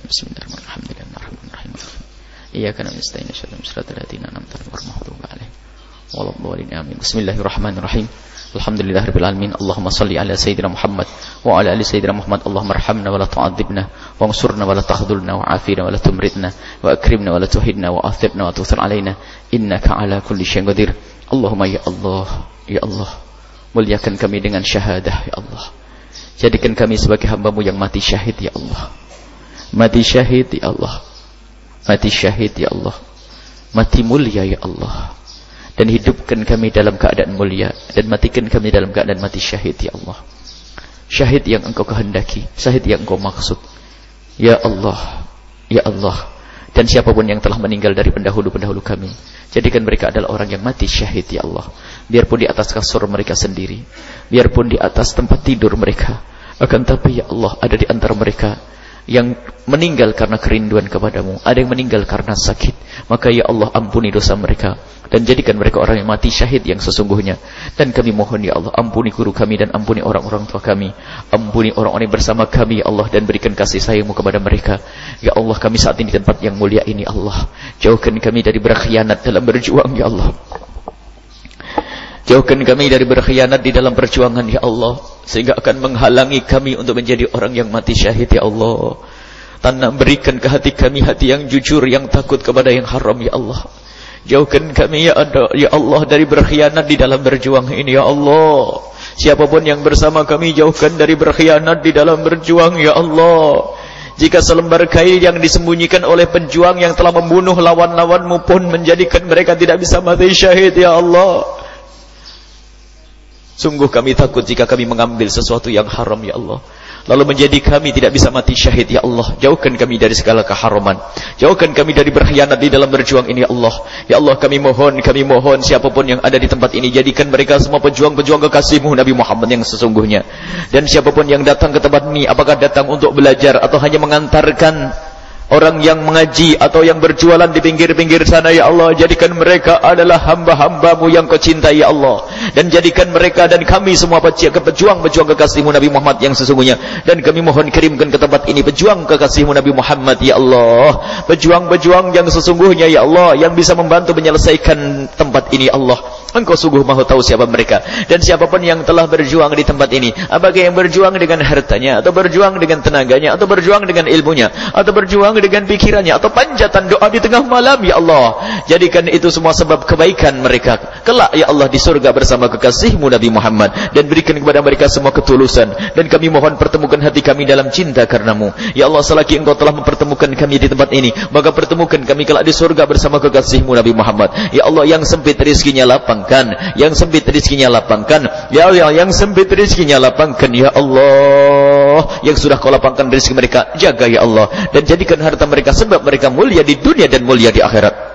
Bismillahirrahmanirrahim. Iyyaka na'budu wa iyyaka nasta'in. Shiratal ladzina an'amta 'alaihim ghairil maghdubi 'alaihim waladdallin. Amin. Bismillahirrahmanirrahim. Alhamdulillah Rabbil Alamin Allahumma salli ala Sayyidina Muhammad Wa ala ali Sayyidina Muhammad Allahumma rahamna wa la tu'adzibna Wa ansurna wa la tahdulna Wa afina wa la Wa akrimna wa la tuhidna Wa athibna wa tuthir alaina Innaka ala kulli syai'in qadir Allahumma ya Allah Ya Allah Muliakan kami dengan syahadah Ya Allah Jadikan kami sebagai hambamu yang mati syahid Ya Allah Mati syahid Ya Allah Mati syahid Ya Allah Mati mulia Ya Allah dan hidupkan kami dalam keadaan mulia. Dan matikan kami dalam keadaan mati syahid ya Allah. Syahid yang engkau kehendaki. Syahid yang engkau maksud. Ya Allah. Ya Allah. Dan siapa pun yang telah meninggal dari pendahulu-pendahulu kami. Jadikan mereka adalah orang yang mati syahid ya Allah. Biarpun di atas kasur mereka sendiri. Biarpun di atas tempat tidur mereka. Akan tapi ya Allah ada di antara mereka yang meninggal karena kerinduan kepadamu ada yang meninggal karena sakit maka ya Allah ampuni dosa mereka dan jadikan mereka orang yang mati syahid yang sesungguhnya. Dan kami mohon ya Allah ampuni guru kami dan ampuni orang-orang tua kami. Ampuni orang-orang yang bersama kami ya Allah dan berikan kasih sayangmu kepada mereka. Ya Allah kami saat ini di tempat yang mulia ini Allah jauhkan kami dari berkhianat dalam berjuang ya Allah Jauhkan kami dari berkhianat di dalam perjuangan ya Allah Sehingga akan menghalangi kami untuk menjadi orang yang mati syahid ya Allah Tanah berikan ke hati kami hati yang jujur Yang takut kepada yang haram ya Allah Jauhkan kami ya Allah dari berkhianat di dalam berjuang ini ya Allah. Siapa pun yang bersama kami jauhkan dari berkhianat di dalam berjuang ya Allah. Jika selembar kain yang disembunyikan oleh penjuang yang telah membunuh lawan-lawanmu pun menjadikan mereka tidak bisa mati syahid ya Allah. Sungguh kami takut jika kami mengambil sesuatu yang haram ya Allah. Lalu menjadi kami tidak bisa mati syahid ya Allah. Jauhkan kami dari segala keharaman. Jauhkan kami dari berkhianat di dalam berjuang ini ya Allah. Ya Allah kami mohon kami mohon siapa pun yang ada di tempat ini jadikan mereka semua pejuang-pejuang kekasihmu Nabi Muhammad yang sesungguhnya. Dan siapa pun yang datang ke tempat ini apakah datang untuk belajar atau hanya mengantarkan Orang yang mengaji atau yang berjualan di pinggir-pinggir sana ya Allah Jadikan mereka adalah hamba-hambamu yang kau cintai ya Allah. Dan jadikan mereka dan kami semua pejuang-pejuang kekasihmu Nabi Muhammad yang sesungguhnya. Dan kami mohon kirimkan ke tempat ini pejuang kekasihmu Nabi Muhammad ya Allah. Pejuang-pejuang yang sesungguhnya ya Allah Yang bisa membantu menyelesaikan tempat ini ya Allah Engkau sungguh mahu tahu siapa mereka. Dan siapa pun yang telah berjuang di tempat ini. Apakah yang berjuang dengan hartanya. Atau berjuang dengan tenaganya. Atau berjuang dengan ilmunya. Atau berjuang dengan pikirannya. Atau panjatan doa di tengah malam. Ya Allah. Jadikan itu semua sebab kebaikan mereka. Kelak ya Allah di surga bersama kekasihmu Nabi Muhammad. Dan berikan kepada mereka semua ketulusan. Dan kami mohon pertemukan hati kami dalam cinta karenamu. Ya Allah selagi engkau telah mempertemukan kami di tempat ini. Maka pertemukan kami kelak di surga bersama kekasihmu Nabi Muhammad. Ya Allah yang sempit rizkinya lapang lapangkan. Yang sempit rezekinya lapangkan. Ya Allah yang sempit rezekinya lapangkan ya Allah. Yang sudah kau lapangkan rezeki mereka jaga ya Allah. Dan jadikan harta mereka sebab mereka mulia di dunia dan mulia di akhirat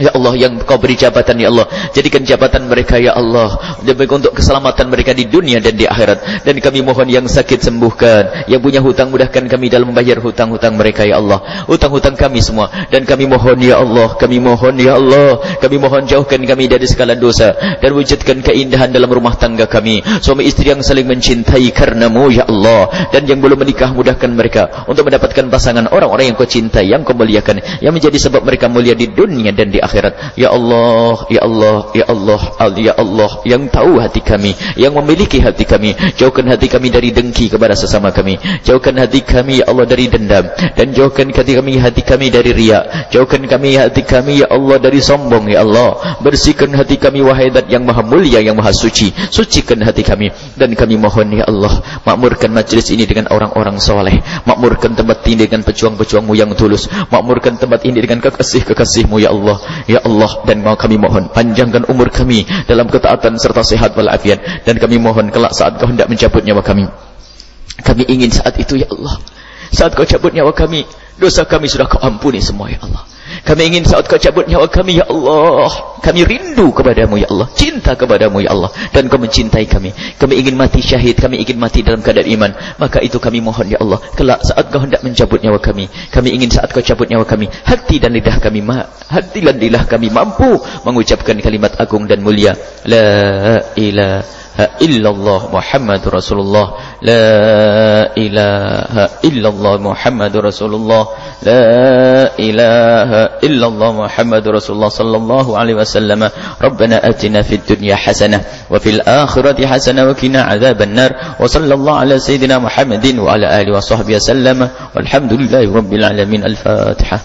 Ya Allah yang kau beri jabatan ya Allah. Jadikan jabatan mereka ya Allah. Untuk keselamatan mereka di dunia dan di akhirat. Dan kami mohon yang sakit sembuhkan. Yang punya hutang mudahkan kami dalam membayar hutang-hutang mereka ya Allah. Hutang-hutang kami semua. Dan kami mohon ya Allah. Kami mohon ya Allah. Kami mohon jauhkan kami dari segala dosa. Dan wujudkan keindahan dalam rumah tangga kami. Suami istri yang saling mencintai karenamu ya Allah. Dan yang belum menikah mudahkan mereka Untuk mendapatkan pasangan orang-orang yang kau cintai Yang kau muliakan. Yang menjadi sebab mereka mulia di dunia dan di akhirat akhirat. Ya Allah ya Allah ya Allah ya Allah yang tahu hati kami yang memiliki hati kami. Jauhkan hati kami dari dengki kepada sesama kami. Jauhkan hati kami ya Allah dari dendam. Dan jauhkan hati kami hati kami dari riya. Jauhkan kami hati kami ya Allah dari sombong ya Allah. Bersihkan hati kami wahai zat yang maha mulia yang maha suci. Sucikan hati kami. Dan kami mohon ya Allah makmurkan majlis ini dengan orang-orang soleh. Makmurkan tempat ini dengan pejuang-pejuangmu yang tulus. Makmurkan tempat ini dengan kekasih-kekasihmu ya Allah Ya Allah dan kami mohon panjangkan umur kami dalam ketaatan serta sehat walafiat dan kami mohon kelak saat kau hendak mencabut nyawa kami. Kami ingin saat itu ya Allah. Saat kau cabut nyawa kami, dosa kami sudah kau ampuni semua ya Allah. Kami ingin saat kau cabut nyawa kami ya Allah. Kami rindu kepadamu ya Allah. Cinta kepadamu ya Allah. Dan kau mencintai kami. Kami ingin mati syahid. Kami ingin mati dalam keadaan iman. Maka itu kami mohon ya Allah. Kelak saat kau hendak mencabut nyawa kami. Kami ingin saat kau cabut nyawa kami. Hati dan lidah kami. Hati dan lidah kami mampu mengucapkan kalimat agung dan mulia. La ilaha إلا الله محمد رسول الله. لا إله إلا الله محمد رسول الله. لا إله إلا الله محمد رسول الله صلى الله عليه وسلم. ربنا أتنا في الدنيا حسنة وفي الآخرة حسنة وكنا عذاب النار. وصلى الله على سيدنا محمد وعلى آله وصحبه وسلم. والحمد لله رب العالمين. الفاتحة.